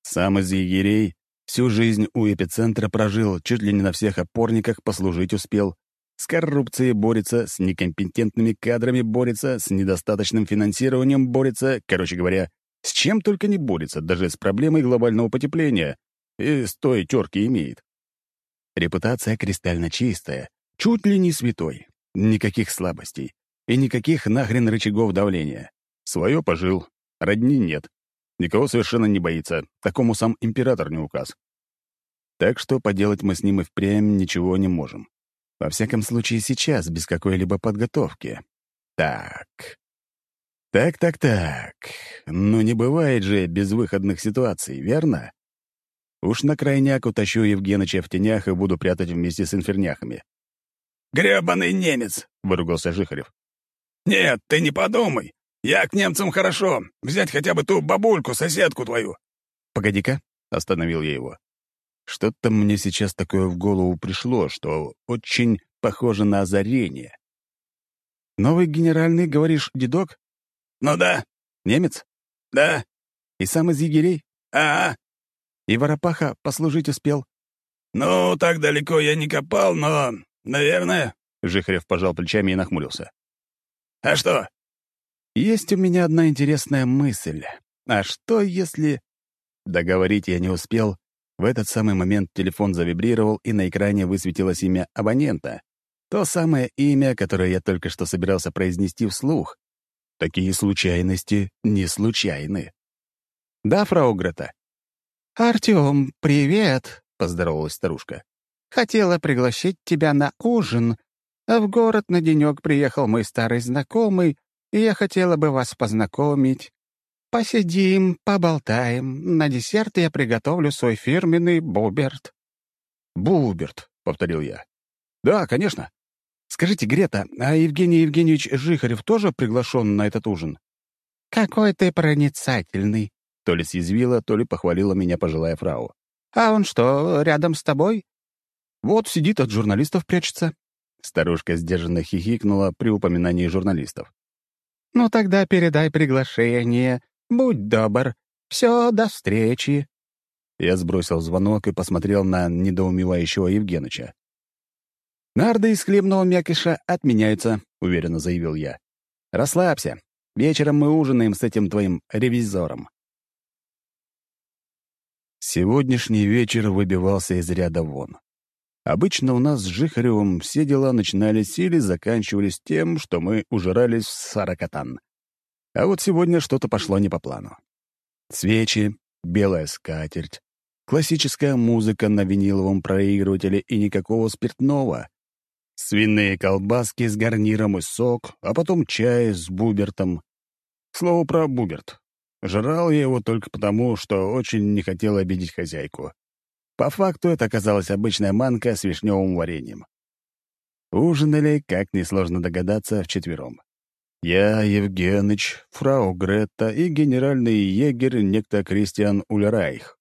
Сам из егерей всю жизнь у эпицентра прожил, чуть ли не на всех опорниках послужить успел, с коррупцией борется, с некомпетентными кадрами борется, с недостаточным финансированием борется, короче говоря, с чем только не борется, даже с проблемой глобального потепления, и с той терки имеет. Репутация кристально чистая, чуть ли не святой, никаких слабостей и никаких нахрен рычагов давления. Свое пожил, родни нет. Никого совершенно не боится, такому сам император не указ. Так что поделать мы с ним и впрямь ничего не можем. Во всяком случае, сейчас, без какой-либо подготовки. Так. Так-так-так. Ну, не бывает же безвыходных ситуаций, верно? Уж на крайняк утащу Евгеныча в тенях и буду прятать вместе с инферняхами. «Гребаный немец!» — выругался Жихарев. «Нет, ты не подумай. Я к немцам хорошо. Взять хотя бы ту бабульку, соседку твою». «Погоди-ка», — остановил я его. «Что-то мне сейчас такое в голову пришло, что очень похоже на озарение. Новый генеральный, говоришь, дедок?» «Ну да». «Немец?» «Да». «И сам из егерей?» «А-а». «И Воропаха послужить успел?» «Ну, так далеко я не копал, но, наверное...» Жихарев пожал плечами и нахмурился. «А что?» Есть у меня одна интересная мысль. А что если... Договорить я не успел. В этот самый момент телефон завибрировал, и на экране высветилось имя абонента. То самое имя, которое я только что собирался произнести вслух. Такие случайности не случайны. Да, фрау? «Артём, привет!» — поздоровалась старушка. «Хотела пригласить тебя на ужин, в город на денёк приехал мой старый знакомый, и я хотела бы вас познакомить. Посидим, поболтаем. На десерт я приготовлю свой фирменный буберт». «Буберт», — повторил я. «Да, конечно. Скажите, Грета, а Евгений Евгеньевич Жихарев тоже приглашен на этот ужин?» «Какой ты проницательный», — то ли съязвила, то ли похвалила меня пожилая фрау. «А он что, рядом с тобой?» «Вот сидит, от журналистов прячется». Старушка сдержанно хихикнула при упоминании журналистов. «Ну тогда передай приглашение. Будь добр. Все, до встречи». Я сбросил звонок и посмотрел на недоумевающего Евгеныча. «Нарды из хлебного мякиша отменяются», — уверенно заявил я. «Расслабься. Вечером мы ужинаем с этим твоим ревизором». Сегодняшний вечер выбивался из ряда вон. Обычно у нас с Жихаревым все дела начинались или заканчивались тем, что мы ужирались в саракатан. А вот сегодня что-то пошло не по плану. Свечи, белая скатерть, классическая музыка на виниловом проигрывателе и никакого спиртного. Свиные колбаски с гарниром и сок, а потом чай с бубертом. Слово про буберт. Жрал я его только потому, что очень не хотел обидеть хозяйку. По факту это оказалась обычная манка с вишневым вареньем. Ужинали, как несложно догадаться, вчетвером. Я, Евгеныч, фрау Гретта и генеральный егерь некто Кристиан Ульрайх.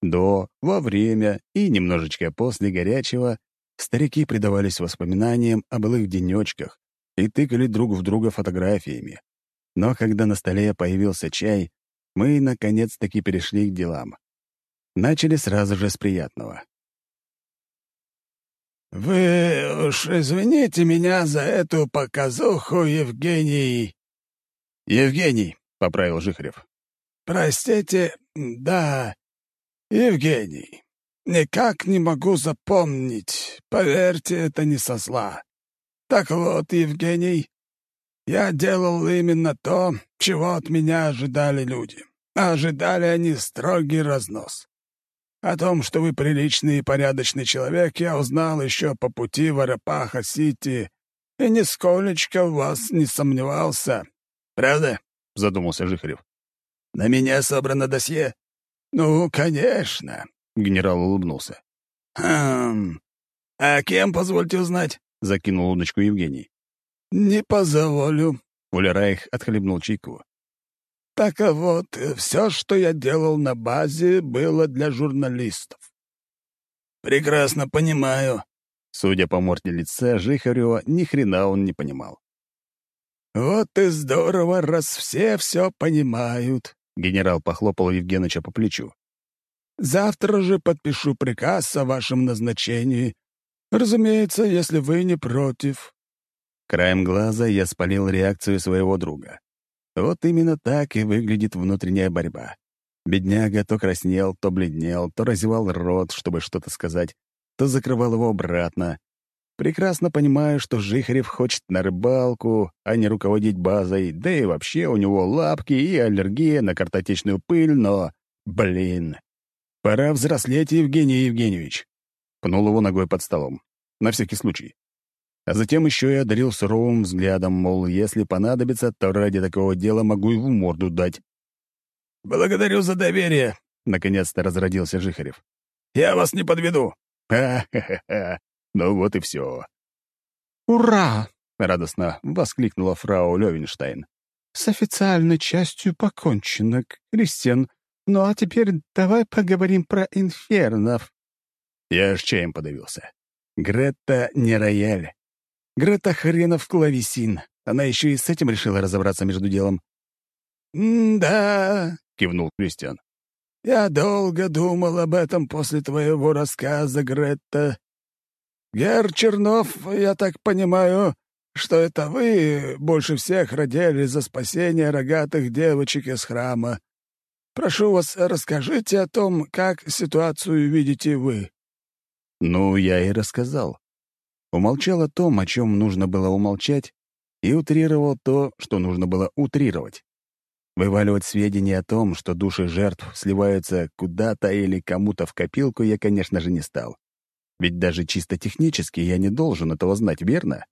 До, во время и немножечко после горячего старики предавались воспоминаниям о былых денечках и тыкали друг в друга фотографиями. Но когда на столе появился чай, мы наконец-таки перешли к делам. Начали сразу же с приятного. «Вы уж извините меня за эту показуху, Евгений...» «Евгений», — поправил Жихарев. «Простите, да, Евгений. Никак не могу запомнить. Поверьте, это не со зла. Так вот, Евгений, я делал именно то, чего от меня ожидали люди. ожидали они строгий разнос. О том, что вы приличный и порядочный человек, я узнал еще по пути в Арапаха-Сити и нисколечко в вас не сомневался. Правда? — задумался Жихарев. «На меня собрано досье?» «Ну, конечно», — генерал улыбнулся. «Хм... А кем, позвольте узнать?» — закинул удочку Евгений. «Не позволю», — Улерайх отхлебнул чайку. Так а вот, э, все, что я делал на базе, было для журналистов. Прекрасно понимаю. Судя по морде лица Жихарева, ни хрена он не понимал. «Вот и здорово, раз все все понимают», — генерал похлопал Евгеныча по плечу. «Завтра же подпишу приказ о вашем назначении. Разумеется, если вы не против». Краем глаза я спалил реакцию своего друга. Вот именно так и выглядит внутренняя борьба. Бедняга то краснел, то бледнел, то разевал рот, чтобы что-то сказать, то закрывал его обратно. Прекрасно понимаю, что Жихарев хочет на рыбалку, а не руководить базой, да и вообще у него лапки и аллергия на картотечную пыль, но... Блин. Пора взрослеть, Евгений Евгеньевич. Пнул его ногой под столом. На всякий случай. А затем еще и одарил суровым взглядом, мол, если понадобится, то ради такого дела могу и в морду дать. «Благодарю за доверие», — наконец-то разродился Жихарев. «Я вас не подведу». «Ха-ха-ха! Ну вот и все». «Ура!» — радостно воскликнула фрау Левенштейн. «С официальной частью покончено, Кристиан. Ну а теперь давай поговорим про инфернов». Я аж чаем подавился. Гретта не рояль. Грета хренов клавесин. Она еще и с этим решила разобраться между делом. «Да», — кивнул Кристиан. «Я долго думал об этом после твоего рассказа, Гретта. Гер Чернов, я так понимаю, что это вы больше всех родили за спасение рогатых девочек из храма. Прошу вас, расскажите о том, как ситуацию видите вы». Ну, я и рассказал умолчал о том, о чем нужно было умолчать, и утрировал то, что нужно было утрировать. Вываливать сведения о том, что души жертв сливаются куда-то или кому-то в копилку, я, конечно же, не стал. Ведь даже чисто технически я не должен этого знать, верно?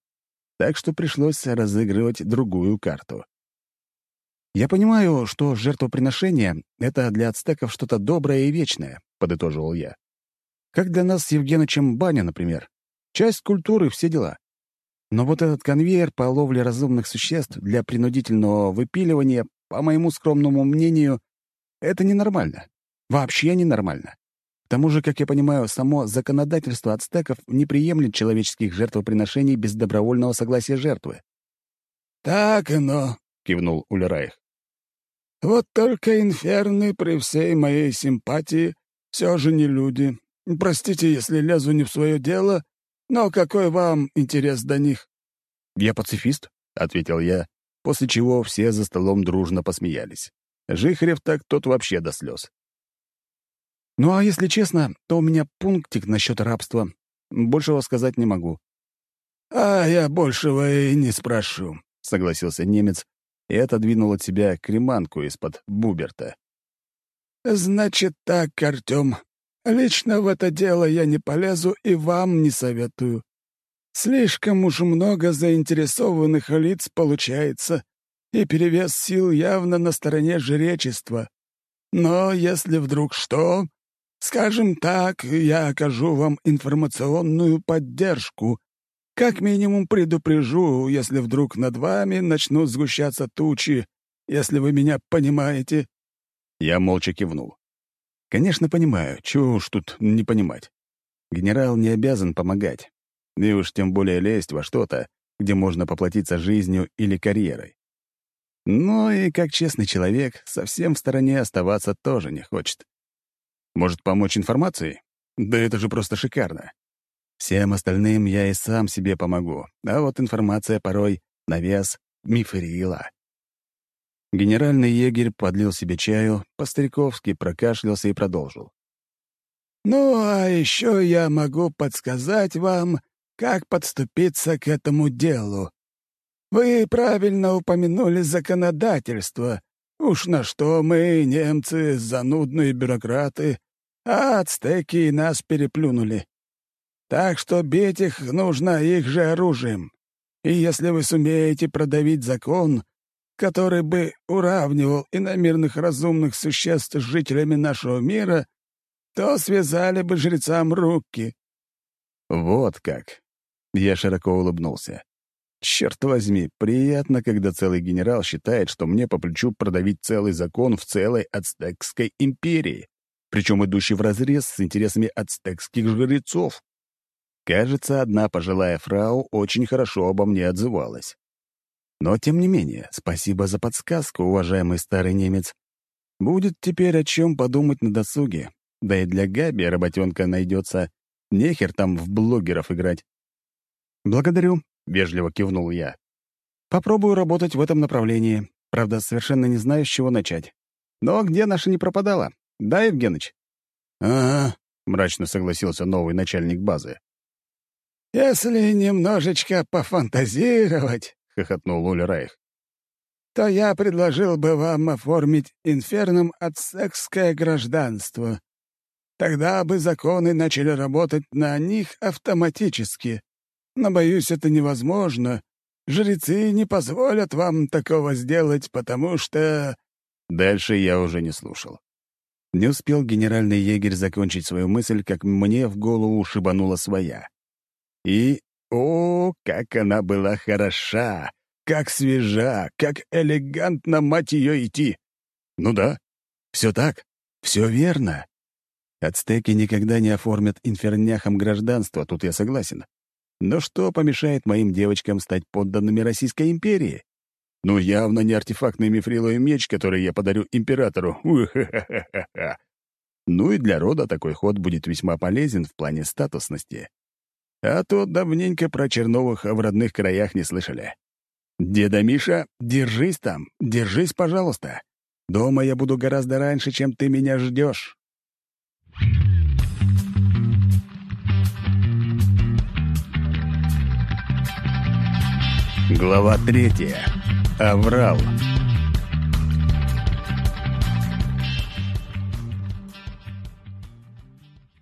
Так что пришлось разыгрывать другую карту. «Я понимаю, что жертвоприношение — это для ацтеков что-то доброе и вечное», — подытоживал я. «Как для нас с Евгенычем баня, например. Часть культуры, все дела. Но вот этот конвейер по ловле разумных существ для принудительного выпиливания, по моему скромному мнению, это ненормально. Вообще ненормально. К тому же, как я понимаю, само законодательство ацтеков не приемлет человеческих жертвоприношений без добровольного согласия жертвы. «Так оно», — кивнул Ульрайх. «Вот только инферны при всей моей симпатии все же не люди. Простите, если лезу не в свое дело, но какой вам интерес до них?» «Я пацифист», — ответил я, после чего все за столом дружно посмеялись. Жихарев так тот вообще до слез. «Ну а если честно, то у меня пунктик насчет рабства. Большего сказать не могу». «А я большего и не спрошу», — согласился немец и отодвинул от себя креманку из-под буберта. «Значит так, Артем. Лично в это дело я не полезу и вам не советую. Слишком уж много заинтересованных лиц получается, и перевес сил явно на стороне жречества. Но если вдруг что, скажем так, я окажу вам информационную поддержку. Как минимум предупрежу, если вдруг над вами начнут сгущаться тучи, если вы меня понимаете». Я молча кивнул. «Конечно, понимаю. Чего уж тут не понимать. Генерал не обязан помогать. И уж тем более лезть во что-то, где можно поплатиться жизнью или карьерой. Но и как честный человек, совсем в стороне оставаться тоже не хочет. Может, помочь информацией? Да это же просто шикарно. Всем остальным я и сам себе помогу, а вот информация порой на вес мифрила. Генеральный егерь подлил себе чаю, по-стариковски прокашлялся и продолжил. «Ну, а еще я могу подсказать вам, как подступиться к этому делу. Вы правильно упомянули законодательство. Уж на что мы, немцы, занудные бюрократы, а ацтеки нас переплюнули. Так что бить их нужно их же оружием. И если вы сумеете продавить закон, который бы уравнивал иномирных разумных существ с жителями нашего мира, то связали бы жрецам руки». «Вот как!» Я широко улыбнулся. «Черт возьми, приятно, когда целый генерал считает, что мне по плечу продавить целый закон в целой ацтекской империи, причем идущий вразрез с интересами ацтекских жрецов. Кажется, одна пожилая фрау очень хорошо обо мне отзывалась. Но, тем не менее, спасибо за подсказку, уважаемый старый немец. Будет теперь о чем подумать на досуге. Да и для Габи работенка найдется. Нехер там в блогеров играть. «Благодарю», — вежливо кивнул я. «Попробую работать в этом направлении. Правда, совершенно не знаю, с чего начать. Но где наша не пропадала? Да, Евгеныч?» «Ага», — мрачно согласился новый начальник базы. «Если немножечко пофантазировать, — хохотнул Уля Райх, — то я предложил бы вам оформить инферном ацекское гражданство. Тогда бы законы начали работать на них автоматически. Но, боюсь, это невозможно. Жрецы не позволят вам такого сделать, потому что...» Дальше я уже не слушал. Не успел генеральный егерь закончить свою мысль, как мне в голову шибанула своя. И, о, как она была хороша, как свежа, как элегантно, мать ее, идти. Ну да, все так, все верно. Ацтеки никогда не оформят инферняхам гражданство, тут я согласен. Но что помешает моим девочкам стать подданными Российской империи? Ну, явно не артефактный мифриловый меч, который я подарю императору. Ну и для рода такой ход будет весьма полезен в плане статусности. А то давненько про Черновых в родных краях не слышали. «Деда Миша, держись там, держись, пожалуйста. Дома я буду гораздо раньше, чем ты меня ждешь». Глава третья. Аврал.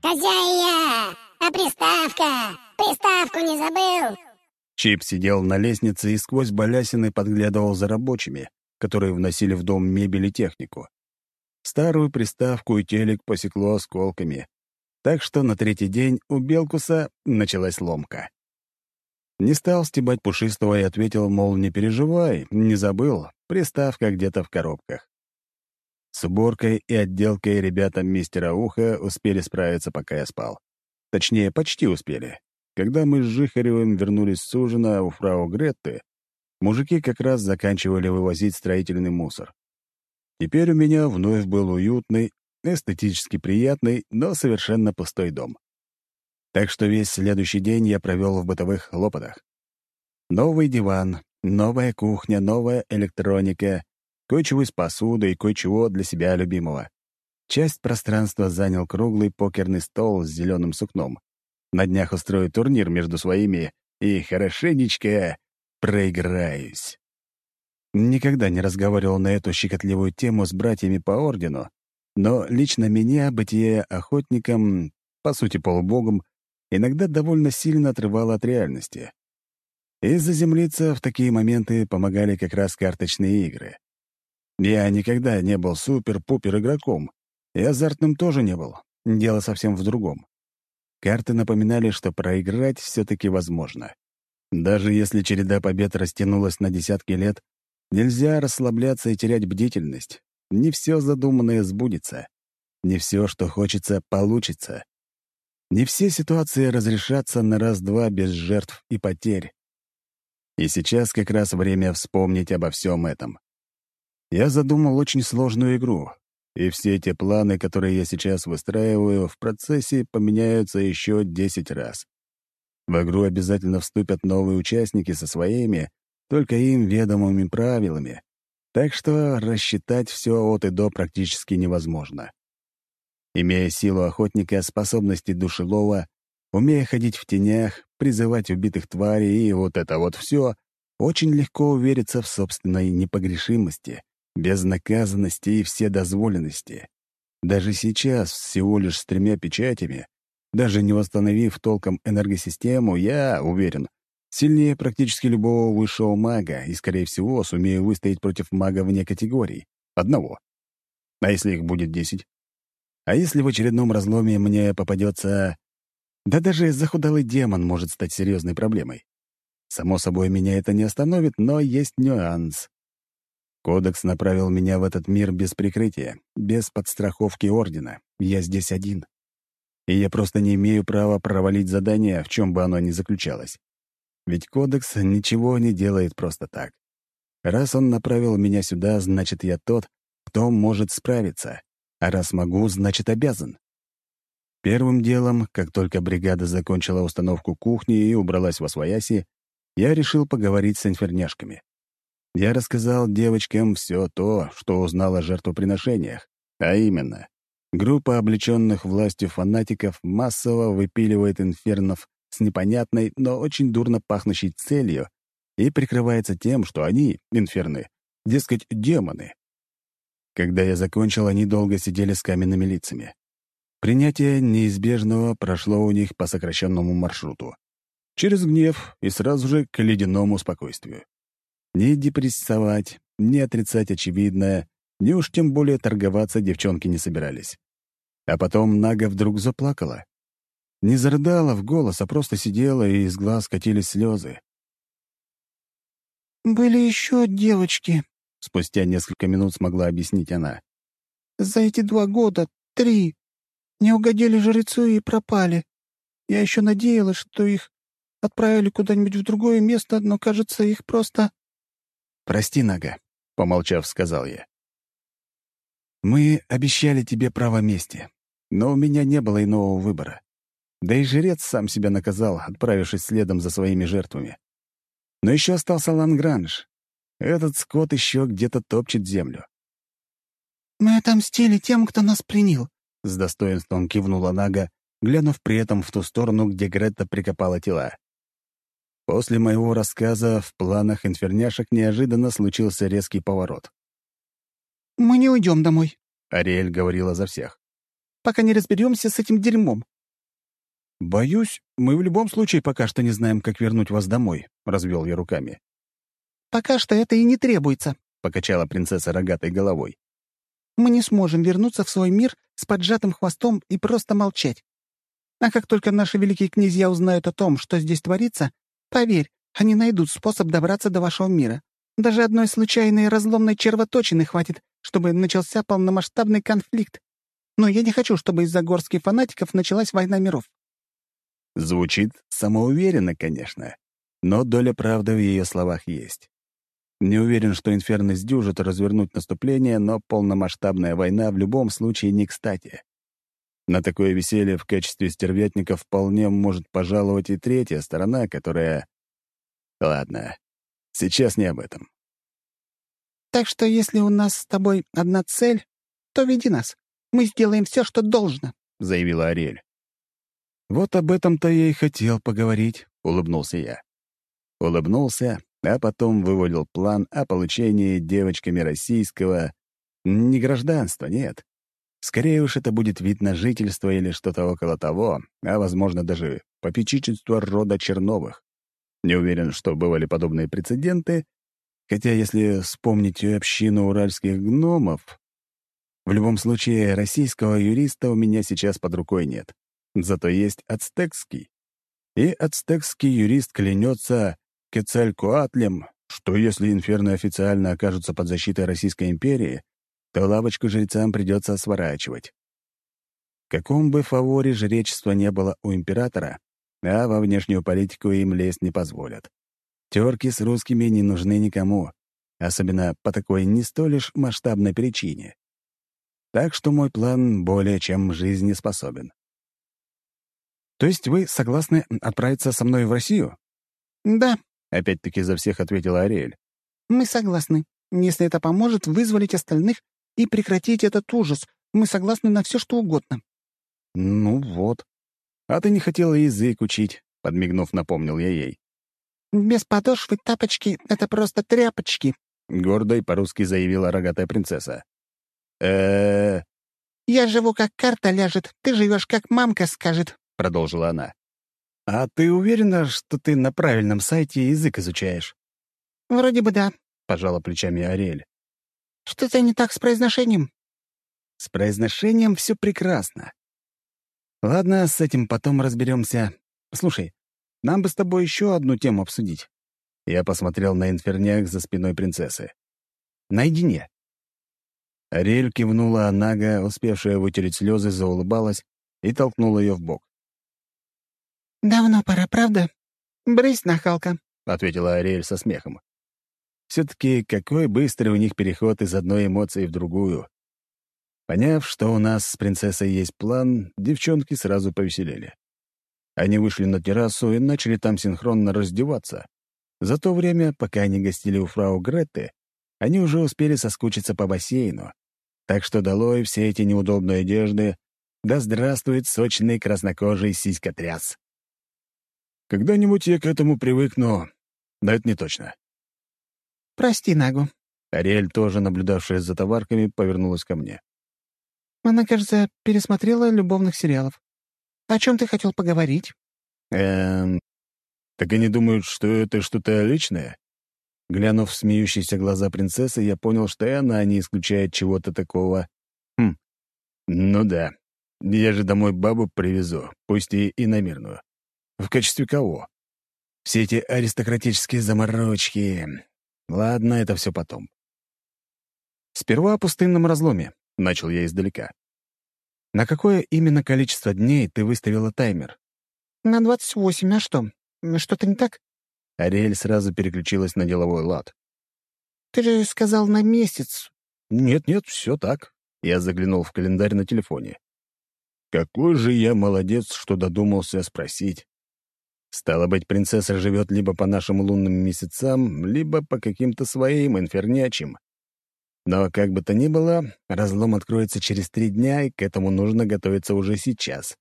«Хозяйя! А приставка! Приставку не забыл!» Чип сидел на лестнице и сквозь балясины подглядывал за рабочими, которые вносили в дом мебель и технику. Старую приставку и телек посекло осколками, так что на третий день у Белкуса началась ломка. Не стал стебать пушистого и ответил, мол, не переживай, не забыл, приставка где-то в коробках. С уборкой и отделкой ребята мистера Уха успели справиться, пока я спал. Точнее, почти успели. Когда мы с Жихаревым вернулись с ужина у фрау Гретты, мужики как раз заканчивали вывозить строительный мусор. Теперь у меня вновь был уютный, эстетически приятный, но совершенно пустой дом. Так что весь следующий день я провел в бытовых хлопотах. Новый диван, новая кухня, новая электроника, кое-чего из посуды и кое-чего для себя любимого. Часть пространства занял круглый покерный стол с зеленым сукном. На днях устрою турнир между своими и хорошенечко проиграюсь. Никогда не разговаривал на эту щекотливую тему с братьями по ордену, Но лично меня бытие охотником, по сути полубогом, иногда довольно сильно отрывало от реальности. Из заземлиться в такие моменты помогали как раз карточные игры. Я никогда не был супер-пупер игроком, и азартным тоже не был. Дело совсем в другом. Карты напоминали, что проиграть все-таки возможно. Даже если череда побед растянулась на десятки лет, нельзя расслабляться и терять бдительность. Не все задуманное сбудется. Не все, что хочется, получится. Не все ситуации разрешатся на раз-два без жертв и потерь. И сейчас как раз время вспомнить обо всем этом. Я задумал очень сложную игру, и все эти планы, которые я сейчас выстраиваю, в процессе поменяются еще 10 раз. В игру обязательно вступят новые участники со своими, только им ведомыми правилами, так что рассчитать все от и до практически невозможно. Имея силу охотника, способности душелова, умея ходить в тенях, призывать убитых тварей и вот это вот все, очень легко увериться в собственной непогрешимости, безнаказанности и вседозволенности. Даже сейчас, всего лишь с тремя печатями, даже не восстановив толком энергосистему, я уверен, сильнее практически любого высшего мага и, скорее всего, сумею выстоять против мага вне категорий. Одного. А если их будет десять? А если в очередном разломе мне попадется... Да даже захудалый демон может стать серьезной проблемой. Само собой, меня это не остановит, но есть нюанс. Кодекс направил меня в этот мир без прикрытия, без подстраховки Ордена. Я здесь один. И я просто не имею права провалить задание, в чем бы оно ни заключалось. Ведь Кодекс ничего не делает просто так. Раз он направил меня сюда, значит, я тот, кто может справиться. А раз могу, значит, обязан. Первым делом, как только бригада закончила установку кухни и убралась во свояси, я решил поговорить с инферняшками. Я рассказал девочкам все то, что узнал о жертвоприношениях, а именно, группа облеченных властью фанатиков массово выпиливает инфернов с непонятной, но очень дурно пахнущей целью и прикрывается тем, что они, инферны, дескать, демоны. Когда я закончил, они долго сидели с каменными лицами. Принятие неизбежного прошло у них по сокращенному маршруту. Через гнев и сразу же к ледяному спокойствию. Ни депрессовать, ни отрицать очевидное, ни уж тем более торговаться девчонки не собирались. А потом Нага вдруг заплакала. Не зарыдала в голос, а просто сидела, и из глаз катились слезы. «Были еще девочки», — спустя несколько минут смогла объяснить она. «За эти два года, три, не угодили жрецу и пропали. Я еще надеялась, что их отправили куда-нибудь в другое место, но, кажется, их просто...» «Прости, Нага», — помолчав, сказал я. «Мы обещали тебе право мести, но у меня не было иного выбора. Да и жрец сам себя наказал, отправившись следом за своими жертвами. Но еще остался Лангранж. Этот скот еще где-то топчет землю. «Мы отомстили тем, кто нас пленил», — с достоинством кивнула Нага, глянув при этом в ту сторону, где Гретта прикопала тела. После моего рассказа в планах инферняшек неожиданно случился резкий поворот. «Мы не уйдем домой», — Ариэль говорила за всех. «Пока не разберемся с этим дерьмом». «Боюсь, мы в любом случае пока что не знаем, как вернуть вас домой», — развел я руками. «Пока что это и не требуется», — покачала принцесса рогатой головой. «Мы не сможем вернуться в свой мир с поджатым хвостом и просто молчать. А как только наши великие князья узнают о том, что здесь творится, Поверь, они найдут способ добраться до вашего мира. Даже одной случайной разломной червоточины хватит, чтобы начался полномасштабный конфликт. Но я не хочу, чтобы из-за горских фанатиков началась война миров». Звучит самоуверенно, конечно, но доля правды в ее словах есть. Не уверен, что Инферно сдюжит развернуть наступление, но полномасштабная война в любом случае не кстати. На такое веселье в качестве стервятника вполне может пожаловать и третья сторона, которая... Ладно, сейчас не об этом. «Так что если у нас с тобой одна цель, то веди нас. Мы сделаем все, что должно», — заявила Ариэль. «Вот об этом-то я и хотел поговорить», — улыбнулся я. Улыбнулся, а потом вывалил план о получении девочками российского... Не гражданства, нет, Скорее уж это будет вид на жительство или что-то около того, а, возможно, даже попечительство рода Черновых. Не уверен, что бывали подобные прецеденты, хотя если вспомнить общину уральских гномов... В любом случае, российского юриста у меня сейчас под рукой нет. Зато есть ацтекский. И ацтекский юрист клянется Кецалькуатлем, что если инферны официально окажутся под защитой Российской империи, то лавочку жрецам придется сворачивать. Каком бы фаворе жречества не было у императора, а во внешнюю политику им лезть не позволят. Терки с русскими не нужны никому, особенно по такой не столь лишь масштабной причине. Так что мой план более чем жизнеспособен. То есть вы согласны отправиться со мной в Россию? Да, опять-таки за всех ответила Ариэль. Мы согласны. Если это поможет вызволить остальных и прекратить этот ужас, мы согласны на все, что угодно. Ну вот. А ты не хотела язык учить, подмигнув, напомнил я ей. Без подошвы тапочки — это просто тряпочки, гордо и по-русски заявила рогатая принцесса э «Я живу, как карта ляжет, ты живешь, как мамка скажет», — продолжила она. «А ты уверена, что ты на правильном сайте язык изучаешь?» «Вроде бы да», — пожала плечами Ариэль. «Что-то не так с произношением». «С произношением все прекрасно. Ладно, с этим потом разберемся. Слушай, нам бы с тобой еще одну тему обсудить». Я посмотрел на инферняк за спиной принцессы. «Наедине». Ариэль кивнула, а Нага, успевшая вытереть слезы, заулыбалась и толкнула ее в бок. «Давно пора, правда? Брысь, нахалка», — ответила Ариэль со смехом. Все-таки какой быстрый у них переход из одной эмоции в другую. Поняв, что у нас с принцессой есть план, девчонки сразу повеселели. Они вышли на террасу и начали там синхронно раздеваться. За то время, пока они гостили у фрау Гретты, они уже успели соскучиться по бассейну, так что долой все эти неудобные одежды, да здравствует сочный краснокожий сиськотряс. Когда-нибудь я к этому привыкну, но это не точно. «Прости, Нагу». Ариэль, тоже наблюдавшая за товарками, повернулась ко мне. «Она, кажется, пересмотрела любовных сериалов. О чем ты хотел поговорить?» «Эм... Так они думают, что это что-то личное?» Глянув в смеющиеся глаза принцессы, я понял, что и она не исключает чего-то такого. Хм, ну да. Я же домой бабу привезу, пусть и иномирную. В качестве кого? Все эти аристократические заморочки. Ладно, это все потом. Сперва о пустынном разломе, — начал я издалека. На какое именно количество дней ты выставила таймер? На двадцать восемь, а что? Что-то не так? Ариэль сразу переключилась на деловой лад. «Ты же сказал на месяц». «Нет-нет, все так». Я заглянул в календарь на телефоне. «Какой же я молодец, что додумался спросить. Стало быть, принцесса живет либо по нашим лунным месяцам, либо по каким-то своим инфернячим. Но как бы то ни было, разлом откроется через три дня, и к этому нужно готовиться уже сейчас.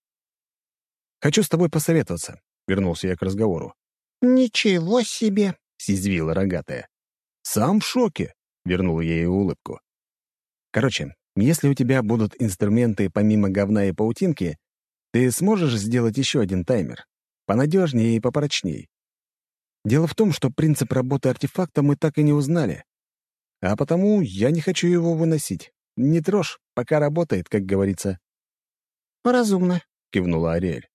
«Хочу с тобой посоветоваться», — вернулся я к разговору. «Ничего себе!» — съязвила рогатая. «Сам в шоке!» — вернул ей улыбку. «Короче, если у тебя будут инструменты помимо говна и паутинки, ты сможешь сделать еще один таймер, понадежнее и попрочней. Дело в том, что принцип работы артефакта мы так и не узнали. А потому я не хочу его выносить. Не трожь, пока работает, как говорится». «Разумно», — кивнула Ариэль.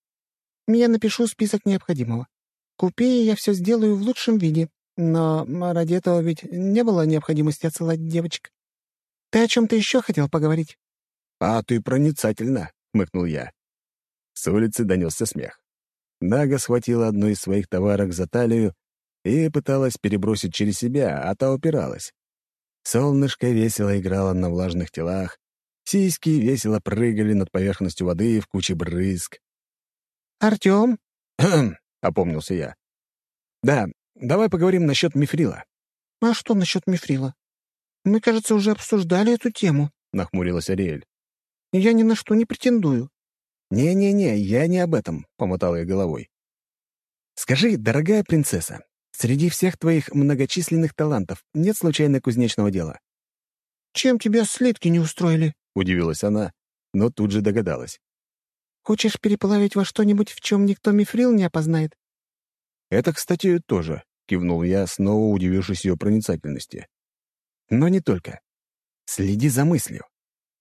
«Я напишу список необходимого. Купи, я все сделаю в лучшем виде. Но ради этого ведь не было необходимости отсылать девочек. Ты о чем-то еще хотел поговорить?» «А ты проницательна», — хмыкнул я. С улицы донесся смех. Нага схватила одну из своих товарок за талию и пыталась перебросить через себя, а та упиралась. Солнышко весело играло на влажных телах, сиськи весело прыгали над поверхностью воды в куче брызг. «Артём?» опомнился я. «Да, давай поговорим насчет мифрила». «А что насчет мифрила? Мы, кажется, уже обсуждали эту тему», — нахмурилась Ариэль. «Я ни на что не претендую». «Не-не-не, я не об этом», — помотал я головой. «Скажи, дорогая принцесса, среди всех твоих многочисленных талантов нет случайно кузнечного дела?» «Чем тебя слитки не устроили?» — удивилась она, но тут же догадалась. «Хочешь переплавить во что-нибудь, в чем никто мифрил не опознает?» «Это, кстати, тоже», — кивнул я, снова удивившись ее проницательности. «Но не только. Следи за мыслью.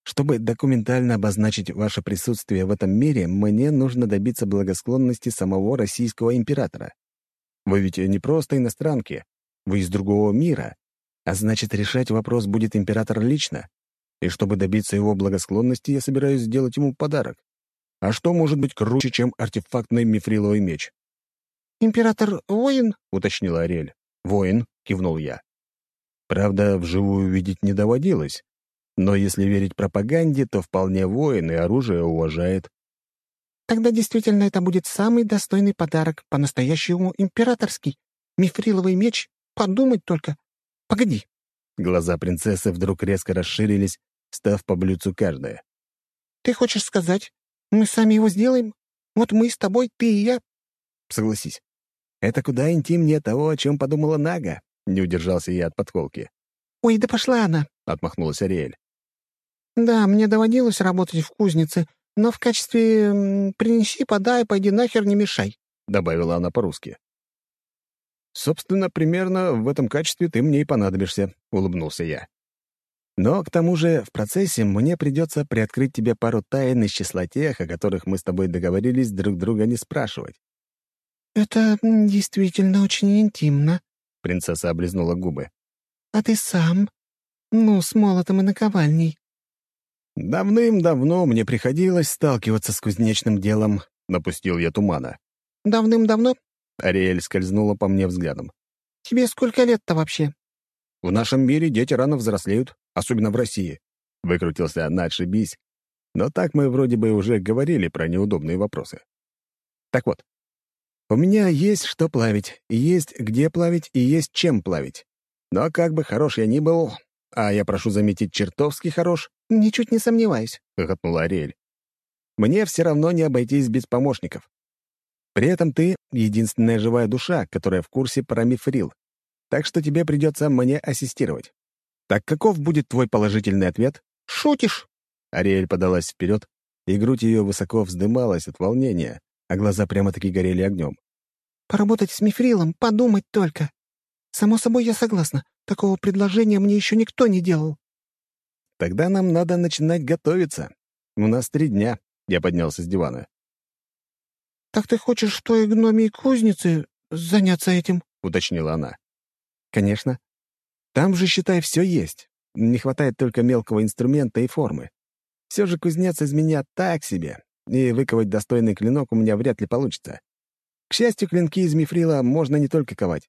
Чтобы документально обозначить ваше присутствие в этом мире, мне нужно добиться благосклонности самого российского императора. Вы ведь не просто иностранки, вы из другого мира, а значит, решать вопрос будет император лично. И чтобы добиться его благосклонности, я собираюсь сделать ему подарок. А что может быть круче, чем артефактный мифриловый меч? «Император воин?» — уточнила Ариэль. «Воин», — кивнул я. Правда, вживую видеть не доводилось, но если верить пропаганде, то вполне воин и оружие уважает. Тогда действительно это будет самый достойный подарок, по-настоящему императорский. Мифриловый меч, подумать только. Погоди. Глаза принцессы вдруг резко расширились, став по блюдцу каждая. Ты хочешь сказать, мы сами его сделаем? Вот мы с тобой, ты и я. Согласись. Это куда интимнее того, о чем подумала Нага. Не удержался я от подколки. «Ой, да пошла она!» — отмахнулась Ариэль. «Да, мне доводилось работать в кузнице, но в качестве «принеси, подай, пойди нахер, не мешай», — добавила она по-русски. «Собственно, примерно в этом качестве ты мне и понадобишься», — улыбнулся я. «Но, к тому же, в процессе мне придется приоткрыть тебе пару тайн из числа тех, о которых мы с тобой договорились друг друга не спрашивать». «Это действительно очень интимно», — принцесса облизнула губы. «А ты сам? Ну, с молотом и наковальней». «Давным-давно мне приходилось сталкиваться с кузнечным делом», — напустил я тумана. «Давным-давно?» — Ариэль скользнула по мне взглядом. «Тебе сколько лет-то вообще?» «В нашем мире дети рано взрослеют, особенно в России», — выкрутился на отшибись. Но так мы вроде бы уже говорили про неудобные вопросы. Так вот, у меня есть что плавить, и есть где плавить, и есть чем плавить. Но как бы хорош я ни был, а я прошу заметить, чертовски хорош, «Ничуть не сомневаюсь», — хохотнула Ариэль. «Мне все равно не обойтись без помощников. При этом ты — единственная живая душа, которая в курсе про мифрил. Так что тебе придется мне ассистировать. Так каков будет твой положительный ответ?» «Шутишь?» Ариэль подалась вперед, и грудь ее высоко вздымалась от волнения, а глаза прямо-таки горели огнем. «Поработать с мифрилом, подумать только. Само собой, я согласна. Такого предложения мне еще никто не делал». Тогда нам надо начинать готовиться. У нас три дня. Я поднялся с дивана. «Так ты хочешь в той гномии кузнице заняться этим?» — уточнила она. «Конечно. Там же, считай, все есть. Не хватает только мелкого инструмента и формы. Все же кузнец из меня так себе, и выковать достойный клинок у меня вряд ли получится. К счастью, клинки из мифрила можно не только ковать.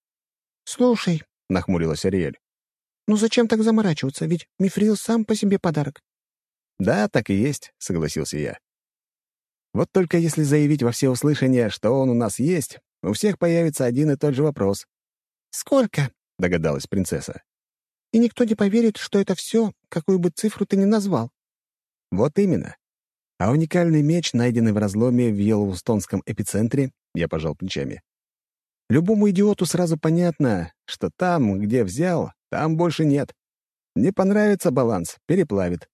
«Слушай», — нахмурилась Ариэль, «Ну зачем так заморачиваться? Ведь мифрил сам по себе подарок». «Да, так и есть», — согласился я. «Вот только если заявить во всеуслышание, что он у нас есть, у всех появится один и тот же вопрос». «Сколько?» — догадалась принцесса. «И никто не поверит, что это все, какую бы цифру ты ни назвал». «Вот именно. А уникальный меч, найденный в разломе в Йеллоустонском эпицентре, я пожал плечами. Любому идиоту сразу понятно, что там, где взял, там больше нет. Не понравится баланс, переплавит.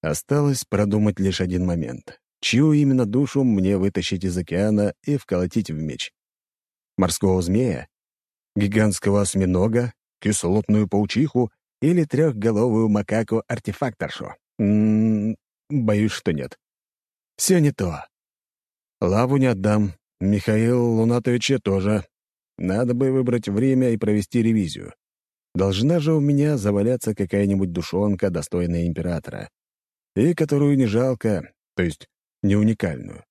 Осталось продумать лишь один момент. Чью именно душу мне вытащить из океана и вколотить в меч? Морского змея? Гигантского осьминога? Кислотную паучиху? Или трехголовую макаку-артефакторшу? М-м, боюсь, что нет. Все не то. Лаву не отдам. Михаил Лунатовича тоже. Надо бы выбрать время и провести ревизию. Должна же у меня заваляться какая-нибудь душонка, достойная императора. И которую не жалко, то есть не уникальную.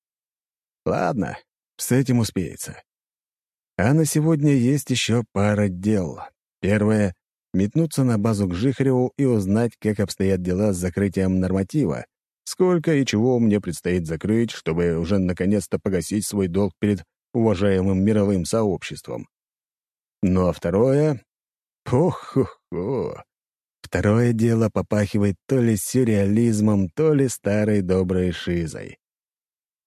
Ладно, с этим успеется. А на сегодня есть еще пара дел. Первое — метнуться на базу к Жихареву и узнать, как обстоят дела с закрытием норматива, сколько и чего мне предстоит закрыть, чтобы уже наконец-то погасить свой долг перед уважаемым мировым сообществом. Ну а второе Ох-хо-хо. Второе дело попахивает то ли сюрреализмом, то ли старой доброй шизой.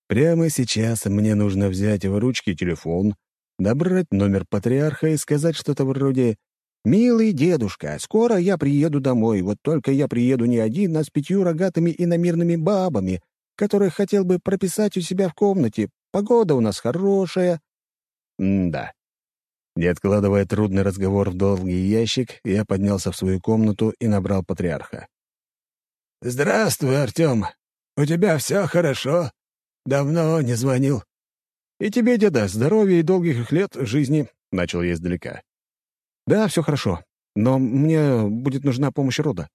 Прямо сейчас мне нужно взять в ручки телефон, набрать номер патриарха и сказать что-то вроде «Милый дедушка, скоро я приеду домой, вот только я приеду не один, а с пятью рогатыми иномирными бабами, которых хотел бы прописать у себя в комнате. Погода у нас хорошая». М-да. Не откладывая трудный разговор в долгий ящик, я поднялся в свою комнату и набрал патриарха. «Здравствуй, Артем. У тебя все хорошо? Давно не звонил». «И тебе, деда, здоровья и долгих лет жизни», — начал я издалека. «Да, все хорошо, но мне будет нужна помощь рода».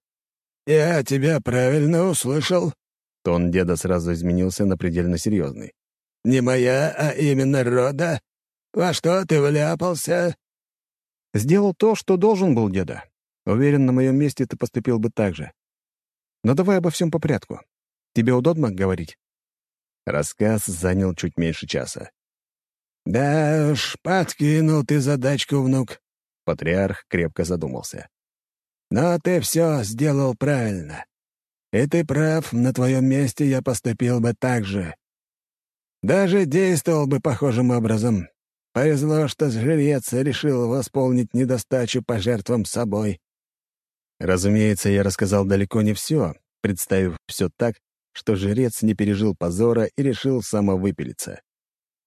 «Я тебя правильно услышал». Тон деда сразу изменился на предельно серьезный. «Не моя, а именно рода? Во что ты вляпался?» «Сделал то, что должен был, деда. Уверен, на моем месте ты поступил бы так же. Но давай обо всем по порядку. Тебе удобно говорить?» Рассказ занял чуть меньше часа. «Да уж, подкинул ты задачку, внук. Патриарх крепко задумался. «Но ты все сделал правильно. И ты прав, на твоем месте я поступил бы так же. Даже действовал бы похожим образом. Повезло, что жрец решил восполнить недостачу пожертвом собой». Разумеется, я рассказал далеко не все, представив все так, что жрец не пережил позора и решил самовыпилиться.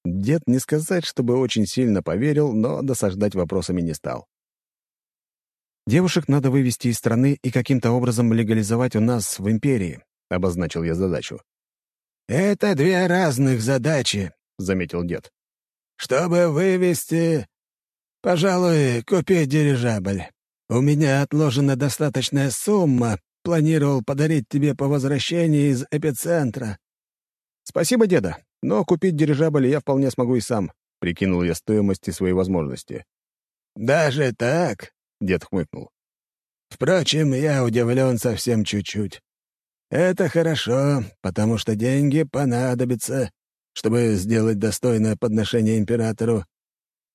Дед не сказать, чтобы очень сильно поверил, но досаждать вопросами не стал. «Девушек надо вывести из страны и каким-то образом легализовать у нас в империи», — обозначил я задачу. «Это две разных задачи», — заметил дед. «Чтобы вывести, пожалуй, купи дирижабль. У меня отложена достаточная сумма, планировал подарить тебе по возвращении из эпицентра». «Спасибо, деда, но купить дирижабль я вполне смогу и сам», — прикинул я стоимость и свои возможности. «Даже так?» Дед хмыкнул. «Впрочем, я удивлен совсем чуть-чуть. Это хорошо, потому что деньги понадобятся, чтобы сделать достойное подношение императору.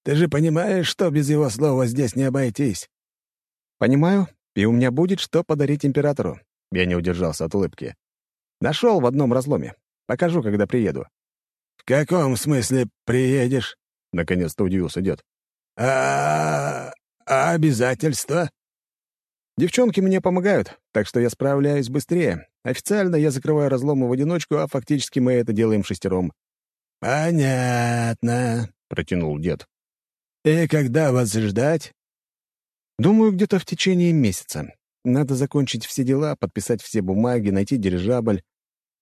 Ты же понимаешь, что без его слова здесь не обойтись?» «Понимаю, и у меня будет что подарить императору». Я не удержался от улыбки. «Нашел в одном разломе. Покажу, когда приеду». «В каком смысле приедешь?» — наконец-то удивился дед. «А, «А обязательства?» «Девчонки мне помогают, так что я справляюсь быстрее. Официально я закрываю разломы в одиночку, а фактически мы это делаем шестером». «Понятно», — протянул дед. «И когда вас ждать?» «Думаю, где-то в течение месяца. Надо закончить все дела, подписать все бумаги, найти дирижабль.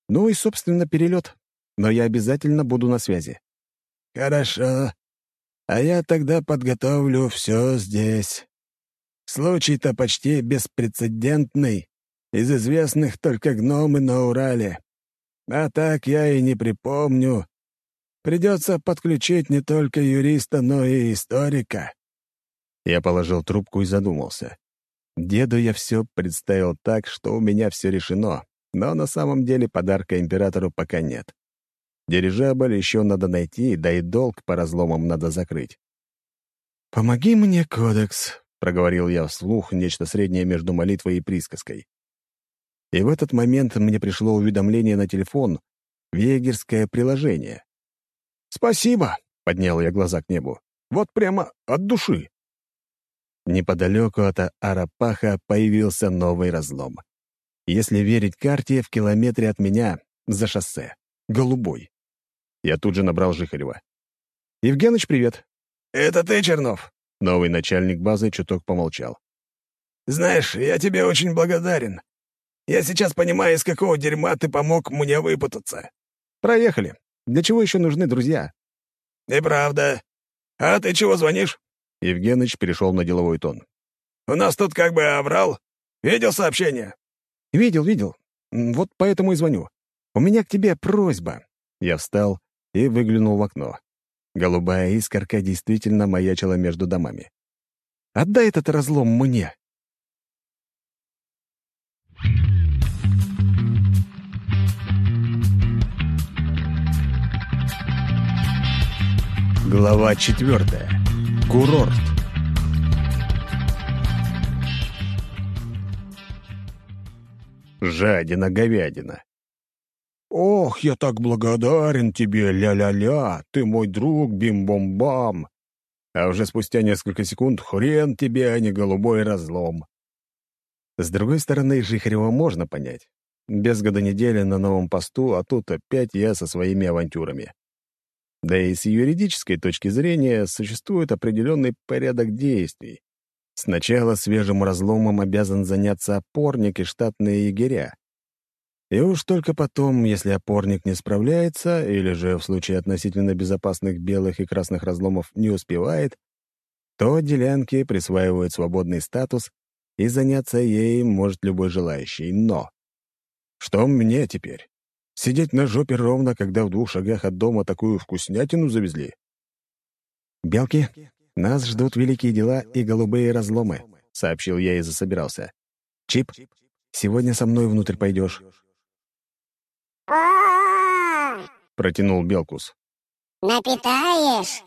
Ну и, собственно, перелет. Но я обязательно буду на связи». «Хорошо. А я тогда подготовлю все здесь. Случай-то почти беспрецедентный. Из известных только гномы на Урале. А так я и не припомню. Придется подключить не только юриста, но и историка. Я положил трубку и задумался. Деду я все представил так, что у меня все решено, но на самом деле подарка императору пока нет. Дирижабль еще надо найти, да и долг по разломам надо закрыть. «Помоги мне, Кодекс», — проговорил я вслух нечто среднее между молитвой и присказкой. И в этот момент мне пришло уведомление на телефон в егерское приложение. «Спасибо», — поднял я глаза к небу. «Вот прямо от души». Неподалеку от Арапаха появился новый разлом. Если верить карте, в километре от меня, за шоссе. Голубой. Я тут же набрал Жихарева. «Евгеныч, привет!» «Это ты, Чернов?» Новый начальник базы чуток помолчал. «Знаешь, я тебе очень благодарен. Я сейчас понимаю, из какого дерьма ты помог мне выпутаться». «Проехали. Для чего еще нужны друзья?» «И правда. А ты чего звонишь?» Евгеныч перешел на деловой тон. «У нас тут как бы оврал. Видел сообщение?» «Видел, видел. Вот поэтому и звоню. У меня к тебе просьба». Я встал и выглянул в окно. Голубая искорка действительно маячила между домами. «Отдай этот разлом мне!» Глава четвертая. Курорт. Жадина-говядина. «Ох, я так благодарен тебе, ля-ля-ля, ты мой друг, бим-бом-бам!» а уже спустя несколько секунд хрен тебе, а не голубой разлом. С другой стороны, Жихарева можно понять. Без года недели на новом посту, а тут опять я со своими авантюрами. Да и с юридической точки зрения существует определенный порядок действий. Сначала свежим разломом обязан заняться опорник и штатные егеря. И уж только потом, если опорник не справляется, или же в случае относительно безопасных белых и красных разломов не успевает, то делянки присваивают свободный статус, и заняться ей может любой желающий. Но что мне теперь? Сидеть на жопе ровно, когда в двух шагах от дома такую вкуснятину завезли? «Белки, нас ждут великие дела и голубые разломы», — сообщил я и засобирался. «Чип, сегодня со мной внутрь пойдешь. Протянул Белкус. «Напитаешь?»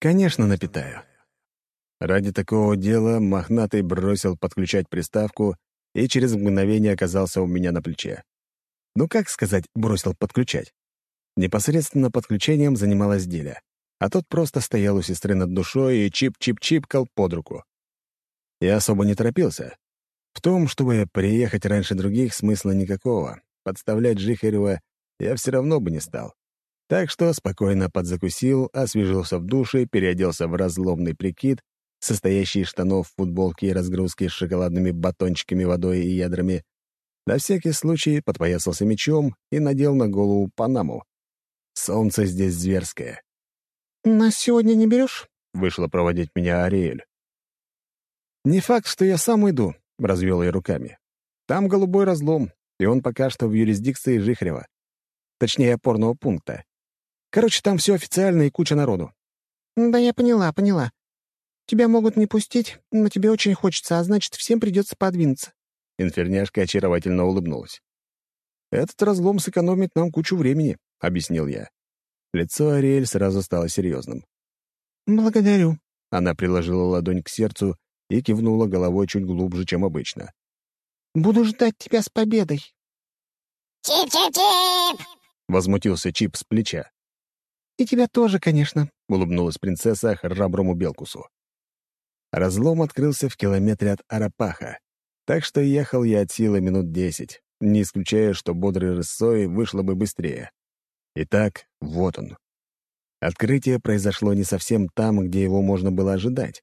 «Конечно, напитаю». Ради такого дела мохнатый бросил подключать приставку и через мгновение оказался у меня на плече. Ну, как сказать, бросил подключать? Непосредственно подключением занималась Диля, а тот просто стоял у сестры над душой и чип-чип-чипкал под руку. Я особо не торопился. В том, чтобы приехать раньше других, смысла никакого. Подставлять Жихарева я все равно бы не стал. Так что спокойно подзакусил, освежился в душе, переоделся в разломный прикид, состоящий из штанов, футболки и разгрузки с шоколадными батончиками, водой и ядрами. На всякий случай подпоясался мечом и надел на голову панаму. Солнце здесь зверское. «На сегодня не берешь?» — вышла проводить меня Ариэль. «Не факт, что я сам иду», — развел я руками. «Там голубой разлом, и он пока что в юрисдикции Жихрева. Точнее, опорного пункта. Короче, там все официально и куча народу». «Да я поняла, поняла. Тебя могут не пустить, но тебе очень хочется, а значит, всем придется подвинуться». Инферняшка очаровательно улыбнулась. «Этот разлом сэкономит нам кучу времени», — объяснил я. Лицо Ариэль сразу стало серьезным. «Благодарю». Она приложила ладонь к сердцу и кивнула головой чуть глубже, чем обычно. «Буду ждать тебя с победой». «Чип-чип-чип!» — возмутился Чип с плеча. «И тебя тоже, конечно», — улыбнулась принцесса храброму Белкусу. Разлом открылся в километре от Арапаха, так что ехал я от силы минут десять, не исключая, что бодрой рысой вышло бы быстрее. Итак, вот он. Открытие произошло не совсем там, где его можно было ожидать.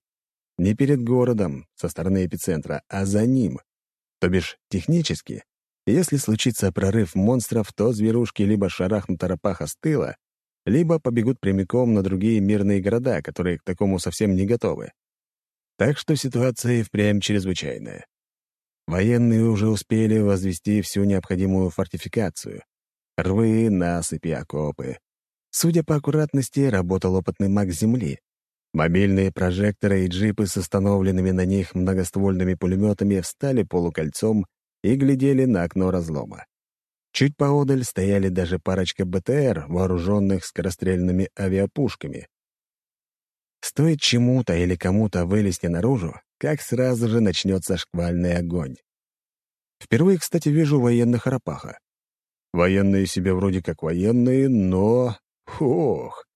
Не перед городом, со стороны эпицентра, а за ним. То бишь, технически, если случится прорыв монстров, то зверушки либо шарахнут Арапаха с тыла, либо побегут прямиком на другие мирные города, которые к такому совсем не готовы. Так что ситуация и впрямь чрезвычайная. Военные уже успели возвести всю необходимую фортификацию. Рвы, насыпи, окопы. Судя по аккуратности, работал опытный маг Земли. Мобильные прожекторы и джипы с установленными на них многоствольными пулеметами встали полукольцом и глядели на окно разлома. Чуть поодаль стояли даже парочка БТР, вооруженных скорострельными авиапушками. Стоит чему-то или кому-то вылезти наружу, как сразу же начнется шквальный огонь. Впервые, кстати, вижу военных Арапаха. Военные себе вроде как военные, но... Ох!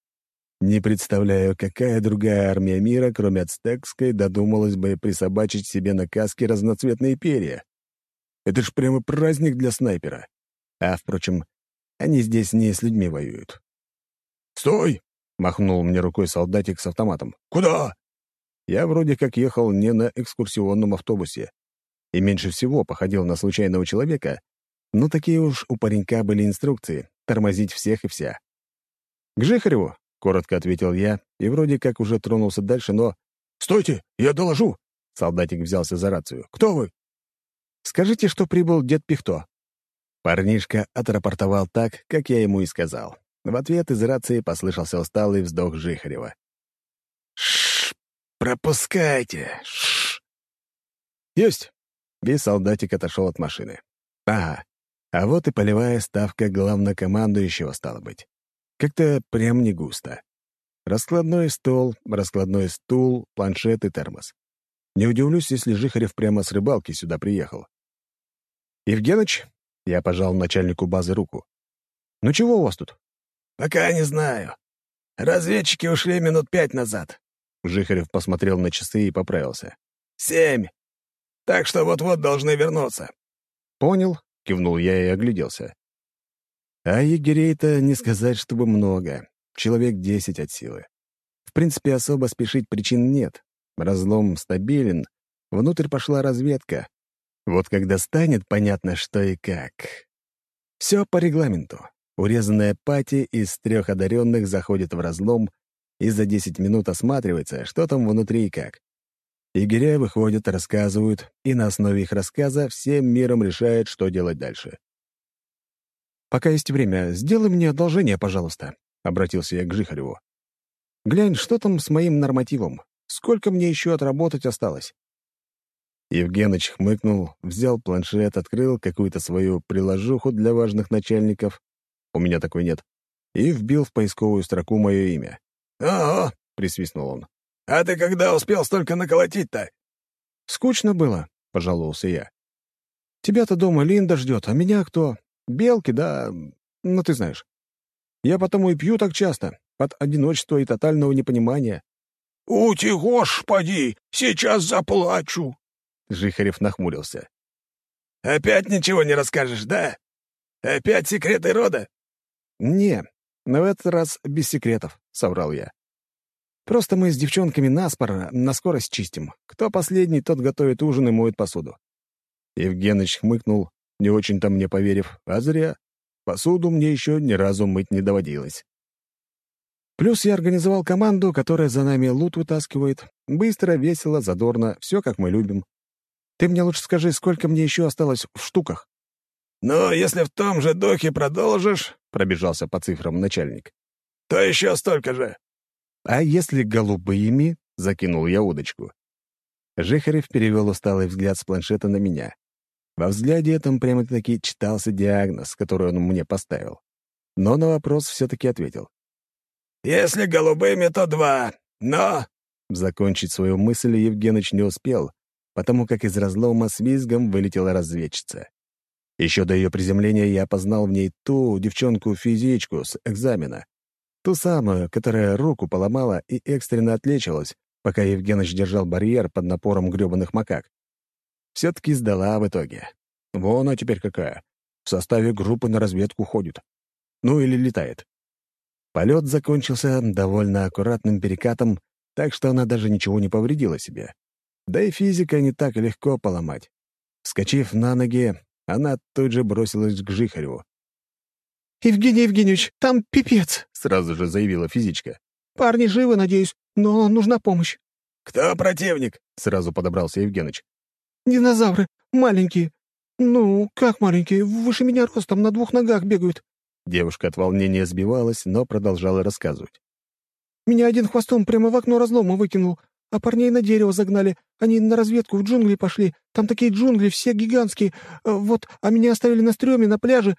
Не представляю, какая другая армия мира, кроме ацтекской, додумалась бы присобачить себе на каске разноцветные перья. Это ж прямо праздник для снайпера. А, впрочем, они здесь не с людьми воюют. «Стой!» Махнул мне рукой солдатик с автоматом. «Куда?» Я вроде как ехал не на экскурсионном автобусе и меньше всего походил на случайного человека, но такие уж у паренька были инструкции — тормозить всех и вся. «К Жихареву», — коротко ответил я, и вроде как уже тронулся дальше, но... «Стойте, я доложу!» — солдатик взялся за рацию. «Кто вы?» «Скажите, что прибыл дед Пихто». Парнишка отрапортовал так, как я ему и сказал. В ответ из рации послышался усталый вздох Жихарева. «Шш! Пропускайте! Шш!» «Есть!» И солдатик отошел от машины. «Ага, а вот и полевая ставка главнокомандующего стала быть. Как-то прям не густо. Раскладной стол, раскладной стул, планшет и термос. Не удивлюсь, если Жихарев прямо с рыбалки сюда приехал. «Евгеныч?» — я пожал начальнику базы руку. «Ну чего у вас тут?» «Пока не знаю. Разведчики ушли минут пять назад. Жихарев посмотрел на часы и поправился. «Семь. Так что вот-вот должны вернуться». «Понял», — кивнул я и огляделся. А егерей-то не сказать, чтобы много. Человек десять от силы. В принципе, особо спешить причин нет. Разлом стабилен. Внутрь пошла разведка. Вот когда станет понятно, что и как. Все по регламенту. Урезанная пати из трех одаренных заходит в разлом и за десять минут осматривается, что там внутри и как. Егеря выходят, рассказывают, и на основе их рассказа всем миром решают, что делать дальше. «Пока есть время, сделай мне одолжение, пожалуйста», — обратился я к Жихареву. «Глянь, что там с моим нормативом? Сколько мне еще отработать осталось?» Евгеныч хмыкнул, взял планшет, открыл какую-то свою приложуху для важных начальников, у меня такой нет, и вбил в поисковую строку мое имя. «Ого!» — присвистнул он. «А ты когда успел столько наколотить-то?» «Скучно было», — пожаловался я. «Тебя-то дома Линда ждет, а меня кто? Белки, да... Ну, ты знаешь. Я потому и пью так часто, от одиночества и тотального непонимания». «Ути, господи, сейчас заплачу!» Жихарев нахмурился. «Опять ничего не расскажешь, да? Опять секреты рода?» «Не, но в этот раз без секретов», — соврал я. «Просто мы с девчонками наспор на скорость чистим. Кто последний, тот готовит ужин и моет посуду». Евгеныч хмыкнул, не очень-то мне поверив, а зря. Посуду мне еще ни разу мыть не доводилось. Плюс я организовал команду, которая за нами лут вытаскивает. Быстро, весело, задорно, все как мы любим. Ты мне лучше скажи, сколько мне еще осталось в штуках? «Ну, если в том же духе продолжишь», — пробежался по цифрам начальник, «то еще столько же». «А если голубыми?» — закинул я удочку. Жихарев перевел усталый взгляд с планшета на меня. Во взгляде этом прямо-таки читался диагноз, который он мне поставил. Но на вопрос все-таки ответил. «Если голубыми, то два, но...» Закончить свою мысль Евгеныч не успел, потому как из разлома с визгом вылетела разведчица. Еще до ее приземления я опознал в ней ту девчонку-физичку с экзамена. Ту самую, которая руку поломала и экстренно отлечилась, пока Евгеныч держал барьер под напором грёбаных макак. Все-таки сдала в итоге. Вон она теперь какая. В составе группы на разведку ходит. Ну или летает. Полет закончился довольно аккуратным перекатом, так что она даже ничего не повредила себе. Да и физика не так легко поломать. Вскочив на ноги, она тут же бросилась к Жихареву. «Евгений Евгеньевич, там пипец!» — сразу же заявила физичка. «Парни живы, надеюсь, но нужна помощь». «Кто противник?» — сразу подобрался Евгеныч. «Динозавры. Маленькие. Ну, как маленькие? Выше меня ростом, на двух ногах бегают». Девушка от волнения сбивалась, но продолжала рассказывать. «Меня один хвостом прямо в окно разлома выкинул, а парней на дерево загнали. Они на разведку в джунгли пошли. Там такие джунгли, все гигантские. Э, вот, а меня оставили на стреме, на пляже».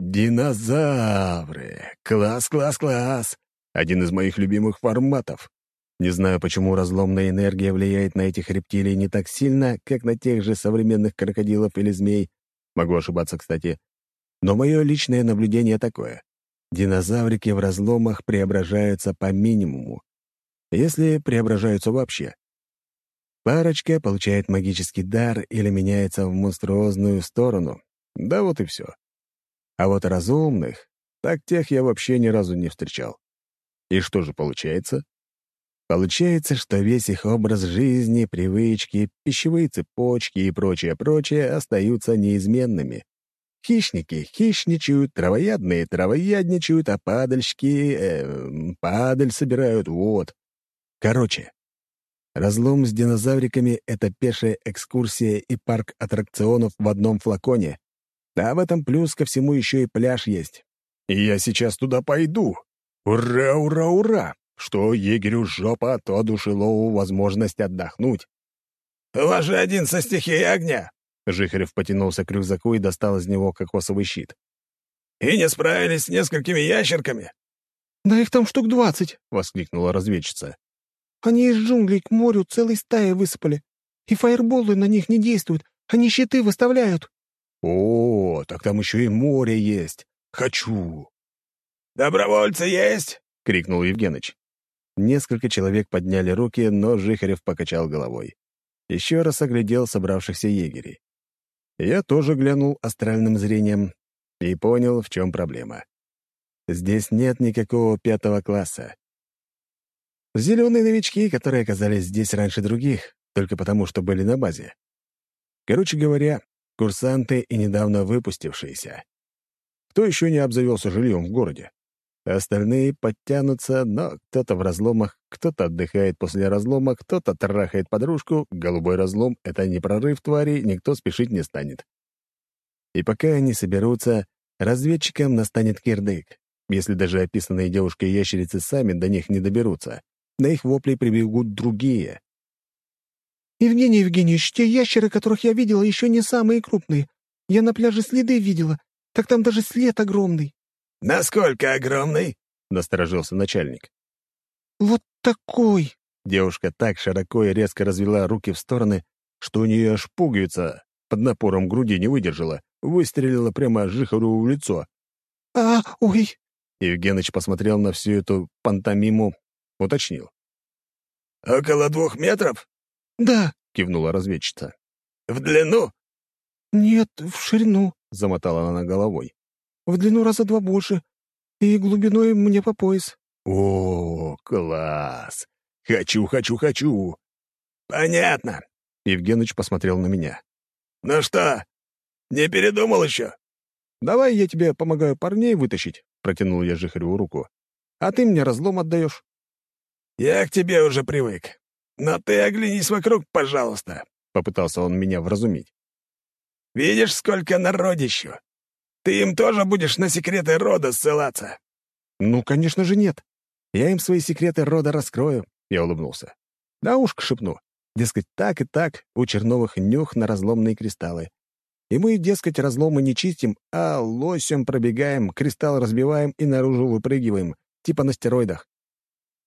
«Динозавры! Класс, класс, класс! Один из моих любимых форматов. Не знаю, почему разломная энергия влияет на этих рептилий не так сильно, как на тех же современных крокодилов или змей. Могу ошибаться, кстати. Но мое личное наблюдение такое. Динозаврики в разломах преображаются по минимуму если преображаются вообще. Парочка получает магический дар или меняется в монструозную сторону. Да вот и все. А вот разумных, так тех я вообще ни разу не встречал. И что же получается? Получается, что весь их образ жизни, привычки, пищевые цепочки и прочее-прочее остаются неизменными. Хищники хищничают, травоядные травоядничают, а падальщики э, падаль собирают, вот. Короче, разлом с динозавриками — это пешая экскурсия и парк аттракционов в одном флаконе. А в этом плюс ко всему еще и пляж есть. И я сейчас туда пойду. Ура, ура, ура! Что егерю жопа, то душелову возможность отдохнуть. «У вас же один со стихией огня!» Жихарев потянулся к рюкзаку и достал из него кокосовый щит. «И не справились с несколькими ящерками?» «Да их там штук двадцать!» — воскликнула разведчица. Они из джунглей к морю целой стаи высыпали. И фаерболы на них не действуют, они щиты выставляют». «О, так там еще и море есть. Хочу!» «Добровольцы есть?» — крикнул Евгеныч. Несколько человек подняли руки, но Жихарев покачал головой. Еще раз оглядел собравшихся егерей. Я тоже глянул астральным зрением и понял, в чем проблема. Здесь нет никакого пятого класса. Зеленые новички, которые оказались здесь раньше других, только потому, что были на базе. Короче говоря, курсанты и недавно выпустившиеся. Кто еще не обзавелся жильем в городе? Остальные подтянутся, но кто-то в разломах, кто-то отдыхает после разлома, кто-то трахает подружку. Голубой разлом — это не прорыв твари, никто спешить не станет. И пока они соберутся, разведчикам настанет кирдык, если даже описанные девушкой-ящерицы сами до них не доберутся. На их вопли прибегут другие. «Евгений Евгеньевич, те ящеры, которых я видела, еще не самые крупные. Я на пляже следы видела. Так там даже след огромный». «Насколько огромный?» — насторожился начальник. «Вот такой!» Девушка так широко и резко развела руки в стороны, что у нее аж пуговица под напором груди не выдержала, выстрелила прямо Жихару в лицо. «А, ой!» Евгеныч посмотрел на всю эту пантомиму, уточнил. «Около двух метров?» «Да», — кивнула разведчица. «В длину?» «Нет, в ширину», — замотала она головой. В длину раза два больше. И глубиной мне по пояс». «О, класс! Хочу, хочу, хочу!» «Понятно!» — Евгеныч посмотрел на меня. «Ну что, не передумал еще?» «Давай я тебе помогаю парней вытащить», — протянул я Жихареву руку. «А ты мне разлом отдаешь». «Я к тебе уже привык. Но ты оглянись вокруг, пожалуйста», — попытался он меня вразумить. «Видишь, сколько народищу? Ты им тоже будешь на секреты рода ссылаться?» «Ну, конечно же, нет. Я им свои секреты рода раскрою», — я улыбнулся. «Да ушко шепну. Дескать, так и так у Черновых нюх на разломные кристаллы. И мы, дескать, разломы не чистим, а лосем пробегаем, кристалл разбиваем и наружу выпрыгиваем, типа на стероидах».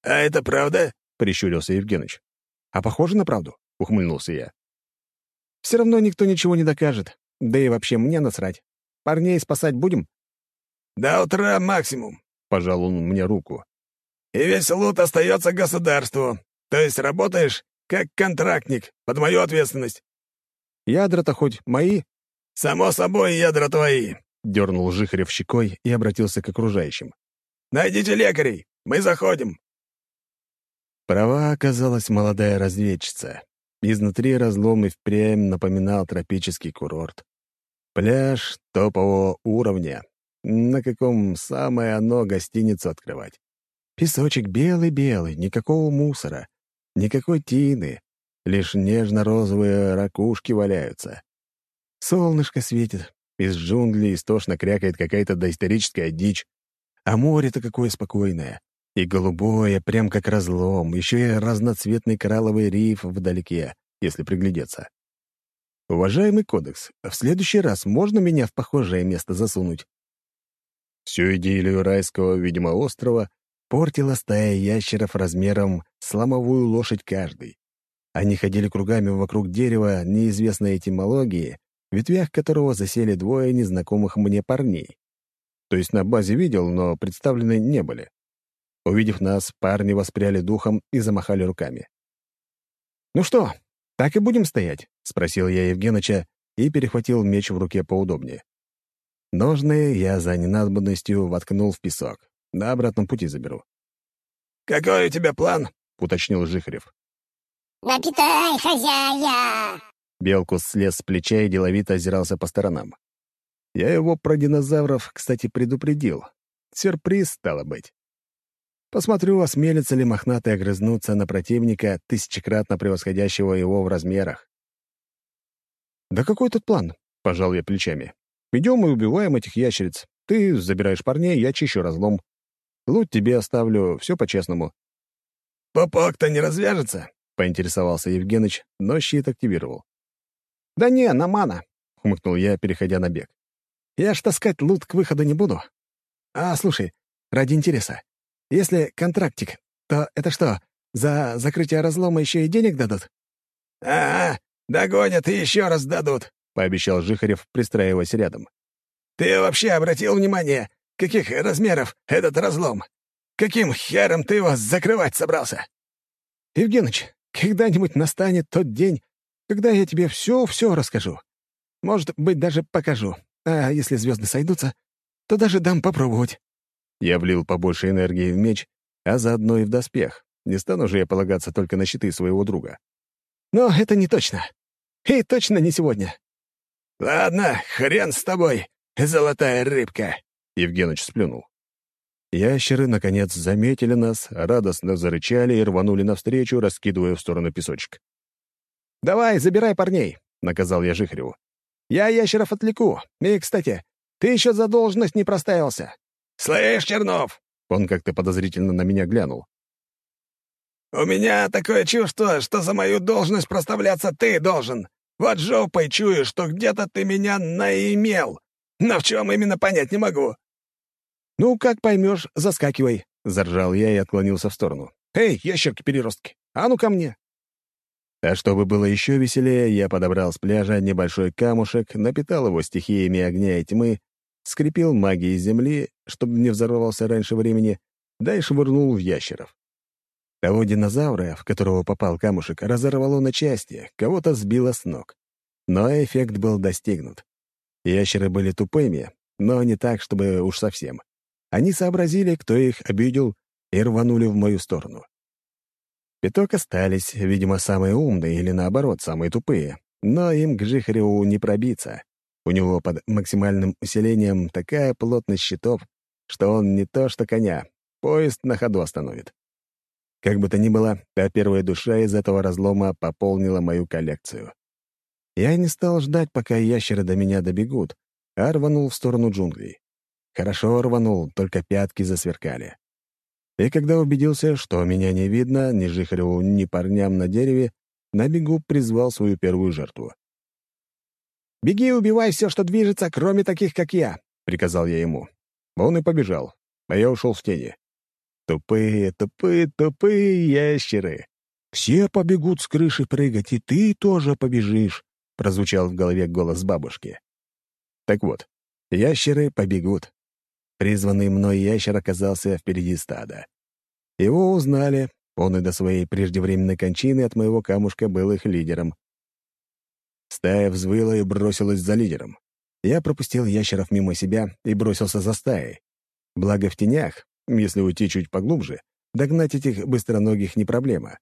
«А это правда?» — прищурился Евгеныч. «А похоже на правду?» — ухмыльнулся я. «Все равно никто ничего не докажет. Да и вообще мне насрать. Парней спасать будем?» «До утра максимум», — пожал он мне руку. «И весь лут остается государству. То есть работаешь как контрактник, под мою ответственность». «Ядра-то хоть мои?» «Само собой, ядра твои», — дернул Жихарев щекой и обратился к окружающим. «Найдите лекарей, мы заходим». Права оказалась молодая разведчица. Изнутри разлом и впрямь напоминал тропический курорт. Пляж топового уровня, на каком самое оно гостиницу открывать. Песочек белый-белый, никакого мусора, никакой тины, лишь нежно-розовые ракушки валяются. Солнышко светит, из джунглей истошно крякает какая-то доисторическая дичь, а море-то какое спокойное. И голубое, прям как разлом, еще и разноцветный коралловый риф вдалеке, если приглядеться. «Уважаемый кодекс, в следующий раз можно меня в похожее место засунуть?» Всю идею райского, видимо, острова портила стая ящеров размером с ломовую лошадь каждый. Они ходили кругами вокруг дерева неизвестной этимологии, в ветвях которого засели двое незнакомых мне парней. То есть на базе видел, но представлены не были. Увидев нас, парни воспряли духом и замахали руками. «Ну что, «Так и будем стоять?» — спросил я Евгеныча и перехватил меч в руке поудобнее. Ножные я за ненадобностью воткнул в песок. На обратном пути заберу. «Какой у тебя план?» — уточнил Жихарев. «Напитай, хозяя!» Белкус слез с плеча и деловито озирался по сторонам. Я его про динозавров, кстати, предупредил. Сюрприз, стало быть. Посмотрю, осмелится ли мохнатый огрызнуться на противника, тысячекратно превосходящего его в размерах. «Да какой тут план?» — пожал я плечами. «Идем и убиваем этих ящериц. Ты забираешь парней, я чищу разлом. Лут тебе оставлю, все по-честному». «Попок-то не развяжется?» — поинтересовался Евгеныч, но щит активировал. «Да не, на мана!» — хмыкнул я, переходя на бег. «Я ж таскать лут к выходу не буду. А, слушай, ради интереса, если контрактик, то это что, за закрытие разлома еще и денег дадут?» «Ага, догонят и еще раз дадут», — пообещал Жихарев, пристраиваясь рядом. «Ты вообще обратил внимание, каких размеров этот разлом? Каким хером ты его закрывать собрался?» «Евгеныч, когда-нибудь настанет тот день, когда я тебе все-все расскажу. Может быть, даже покажу. А если звезды сойдутся, то даже дам попробовать». Я влил побольше энергии в меч, а заодно и в доспех. Не стану же я полагаться только на щиты своего друга. Но это не точно. И точно не сегодня. «Ладно, хрен с тобой, золотая рыбка!» Евгеныч сплюнул. Ящеры, наконец, заметили нас, радостно зарычали и рванули навстречу, раскидывая в сторону песочек. «Давай, забирай парней!» — наказал я Жихареву. «Я ящеров отвлеку. И, кстати, ты еще за должность не проставился». «Слышь, Чернов!» — он как-то подозрительно на меня глянул. «У меня такое чувство, что за мою должность проставляться ты должен. Вот жопой чую, что где-то ты меня наимел. Но в чем именно понять не могу». «Ну, как поймешь, заскакивай», — заржал я и отклонился в сторону. «Эй, ящерки-переростки, а ну ко мне!» А чтобы было еще веселее, я подобрал с пляжа небольшой камушек, напитал его стихиями огня и тьмы, скрепил магией земли, чтобы не взорвался раньше времени, да и швырнул в ящеров. Того динозавра, в которого попал камушек, разорвало на части, кого-то сбило с ног. Но эффект был достигнут. Ящеры были тупыми, но не так, чтобы уж совсем. Они сообразили, кто их обидел, и рванули в мою сторону. Пяток остались, видимо, самые умные или, наоборот, самые тупые. Но им к Жихареву не пробиться. У него под максимальным усилением такая плотность щитов, что он не то что коня, поезд на ходу остановит. Как бы то ни было, та первая душа из этого разлома пополнила мою коллекцию. Я не стал ждать, пока ящеры до меня добегут, а рванул в сторону джунглей. Хорошо рванул, только пятки засверкали. И когда убедился, что меня не видно ни Жихареву, ни парням на дереве, на бегу призвал свою первую жертву. «Беги и убивай все, что движется, кроме таких, как я», — приказал я ему. Он и побежал, а я ушел в тени. Тупые, тупые, тупые ящеры. «Все побегут с крыши прыгать, и ты тоже побежишь», — прозвучал в голове голос бабушки. Так вот, ящеры побегут, Призванный мной ящер оказался впереди стада. Его узнали, он и до своей преждевременной кончины от моего камушка был их лидером. Стая взвыла и бросилась за лидером. Я пропустил ящеров мимо себя и бросился за стаей. Благо в тенях, если уйти чуть поглубже, догнать этих быстроногих не проблема.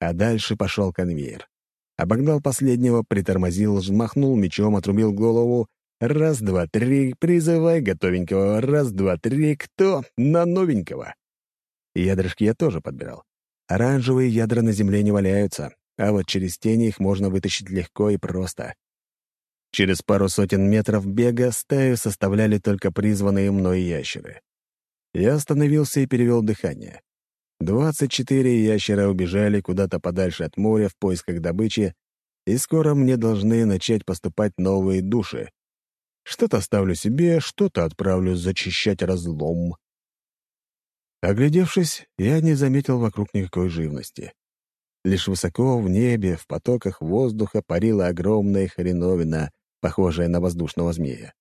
А дальше пошел конвейер. Обогнал последнего, притормозил, взмахнул мечом, отрубил голову Раз, два, три, призывай готовенького. Раз, два, три, кто? На новенького. Ядрышки я тоже подбирал. Оранжевые ядра на земле не валяются, а вот через тени их можно вытащить легко и просто. Через пару сотен метров бега стаю составляли только призванные мной ящеры. Я остановился и перевел дыхание. Двадцать четыре ящера убежали куда-то подальше от моря в поисках добычи, и скоро мне должны начать поступать новые души, что-то оставлю себе, что-то отправлю зачищать разлом. Оглядевшись, я не заметил вокруг никакой живности. Лишь высоко в небе, в потоках воздуха парила огромная хреновина, похожая на воздушного змея.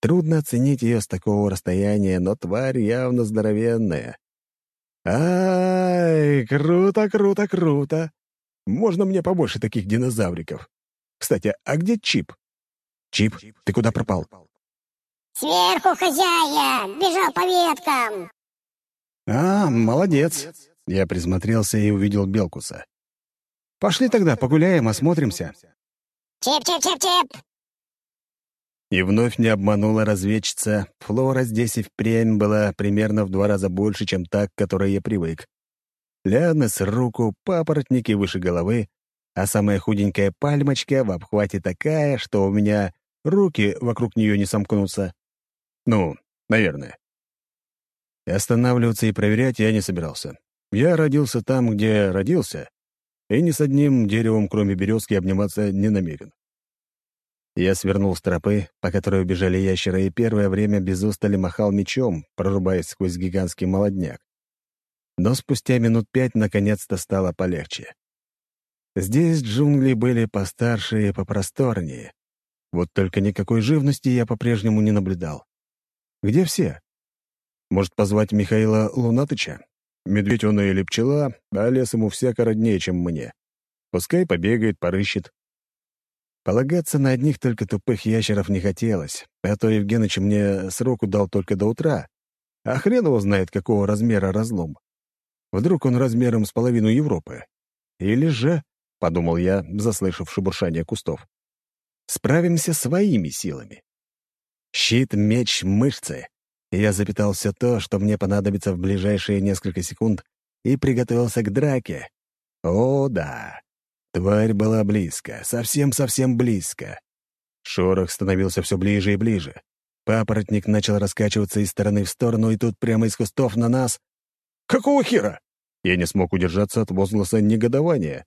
Трудно оценить ее с такого расстояния, но тварь явно здоровенная. Ай, круто, круто, круто! Можно мне побольше таких динозавриков? Кстати, а где Чип? «Чип, ты куда пропал?» «Сверху, хозяин! Бежал по веткам!» «А, молодец!» Я присмотрелся и увидел Белкуса. «Пошли тогда, погуляем, осмотримся». «Чип-чип-чип-чип!» И вновь не обманула разведчица. Флора здесь и впрямь была примерно в два раза больше, чем та, к которой я привык. Ляны с руку, папоротники выше головы, а самая худенькая пальмочка в обхвате такая, что у меня руки вокруг нее не сомкнутся. Ну, наверное. Останавливаться и проверять я не собирался. Я родился там, где родился, и ни с одним деревом, кроме березки, обниматься не намерен. Я свернул с тропы, по которой убежали ящеры, и первое время без устали махал мечом, прорубаясь сквозь гигантский молодняк. Но спустя минут пять наконец-то стало полегче. Здесь джунгли были постарше и попросторнее, вот только никакой живности я по-прежнему не наблюдал. Где все? Может, позвать Михаила Лунатыча? Медведь он или пчела, а лес ему всяко роднее, чем мне. Пускай побегает, порыщет. Полагаться на одних только тупых ящеров не хотелось, а то Евгеныч мне сроку дал только до утра. А хрен его знает, какого размера разлом. Вдруг он размером с половину Европы. Или же, — подумал я, заслышав шебуршание кустов, — справимся своими силами. Щит, меч, мышцы. Я запитал все то, что мне понадобится в ближайшие несколько секунд, и приготовился к драке. О, да. Тварь была близко, совсем-совсем близко. Шорох становился все ближе и ближе. Папоротник начал раскачиваться из стороны в сторону, и тут прямо из кустов на нас... «Какого хера?» Я не смог удержаться от возгласа негодования.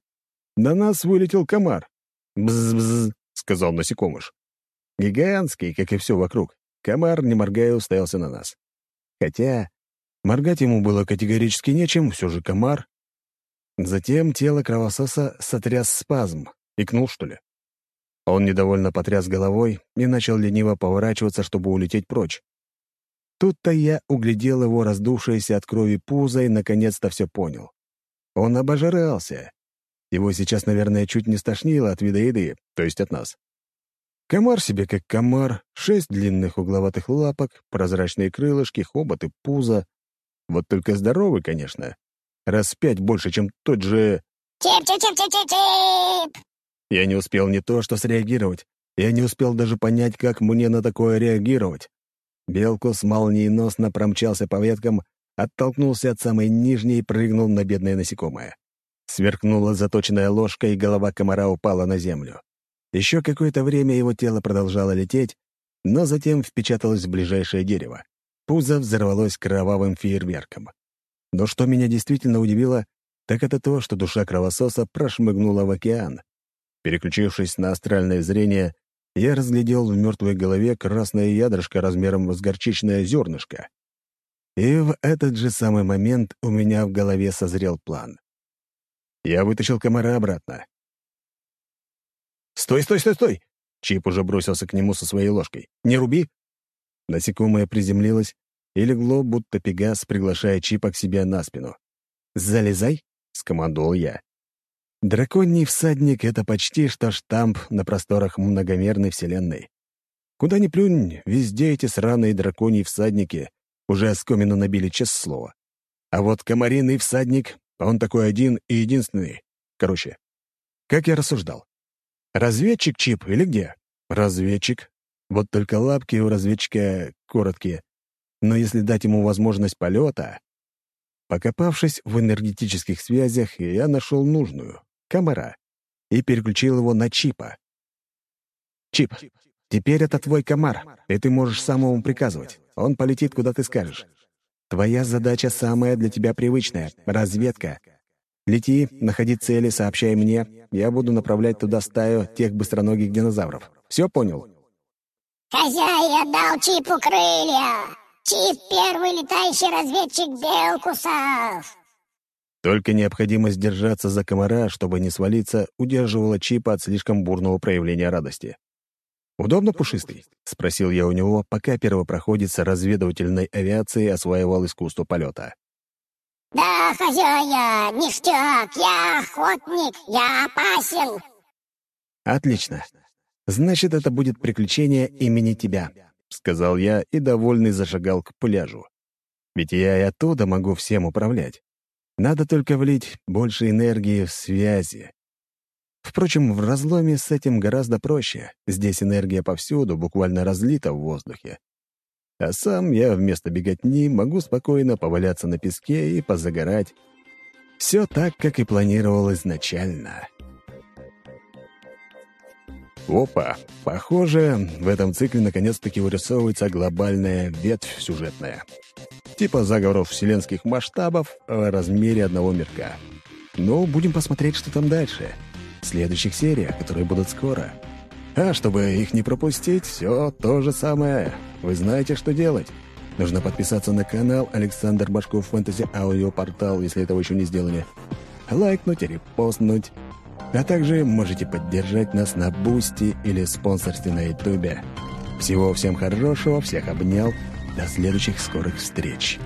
На нас вылетел комар. «Бз-бз», — сказал насекомыш. Гигантский, как и все вокруг. Комар, не моргая, уставился на нас. Хотя моргать ему было категорически нечем, все же комар. Затем тело кровососа сотряс спазм. Икнул, что ли? Он недовольно потряс головой и начал лениво поворачиваться, чтобы улететь прочь. Тут-то я углядел его раздувшееся от крови пузо и наконец-то все понял. Он обожрался. Его сейчас, наверное, чуть не стошнило от вида еды, то есть от нас. Комар себе как комар, шесть длинных угловатых лапок, прозрачные крылышки, хобот и пузо. Вот только здоровый, конечно. Раз пять больше, чем тот же... Чип-чип-чип-чип-чип! Я не успел не то что среагировать, я не успел даже понять, как мне на такое реагировать. Белкус молниеносно промчался по веткам, оттолкнулся от самой нижней и прыгнул на бедное насекомое. Сверкнула заточенная ложка, и голова комара упала на землю. Еще какое-то время его тело продолжало лететь, но затем впечаталось в ближайшее дерево. Пузо взорвалось кровавым фейерверком. Но что меня действительно удивило, так это то, что душа кровососа прошмыгнула в океан. Переключившись на астральное зрение, я разглядел в мертвой голове красное ядрышко размером с горчичное зернышко. И в этот же самый момент у меня в голове созрел план. Я вытащил комара обратно. «Стой, стой, стой, стой!» Чип уже бросился к нему со своей ложкой. «Не руби!» Насекомое приземлилось и легло, будто пегас, приглашая Чипа к себе на спину. «Залезай!» — скомандовал я. Драконий всадник — это почти что штамп на просторах многомерной вселенной. Куда ни плюнь, везде эти сраные драконьи всадники уже оскомину набили, честное слово. А вот комариный всадник, он такой один и единственный. Короче, как я рассуждал. Разведчик Чип или где? Разведчик. Вот только лапки у разведчика короткие. Но если дать ему возможность полета... Покопавшись в энергетических связях, я нашел нужную — комара, и переключил его на Чипа. «Чип, теперь это твой комар, и ты можешь самому приказывать. Он полетит, куда ты скажешь. Твоя задача самая для тебя привычная — разведка. Лети, находи цели, сообщай мне. Я буду направлять туда стаю тех быстроногих динозавров. Все понял?» Хозяин дал Чипу крылья! Чип — первый летающий разведчик Белкусов! Только необходимость держаться за комара, чтобы не свалиться, удерживала Чипа от слишком бурного проявления радости. «Удобно, Пушистый?» — спросил я у него, пока первопроходец разведывательной авиации осваивал искусство полета. «Да, хозяин, ништяк, я охотник, я опасен!» «Отлично. Значит, это будет приключение имени тебя», — сказал я и, довольный, зашагал к пляжу. «Ведь я и оттуда могу всем управлять. Надо только влить больше энергии в связи. Впрочем, в разломе с этим гораздо проще. Здесь энергия повсюду, буквально разлита в воздухе. А сам я вместо беготни могу спокойно поваляться на песке и позагорать. Все так, как и планировал изначально. Опа! Похоже, в этом цикле наконец-таки вырисовывается глобальная ветвь сюжетная. Типа заговоров вселенских масштабов о размере одного мирка. Но будем посмотреть, что там дальше. В следующих сериях, которые будут скоро. А чтобы их не пропустить, все то же самое. Вы знаете, что делать. Нужно подписаться на канал Александр Башков Фэнтези Аудио Портал, если этого еще не сделали. Лайкнуть, репостнуть. А также можете поддержать нас на Бусти или спонсорстве на Ютубе. Всего всем хорошего, всех обнял. До следующих скорых встреч.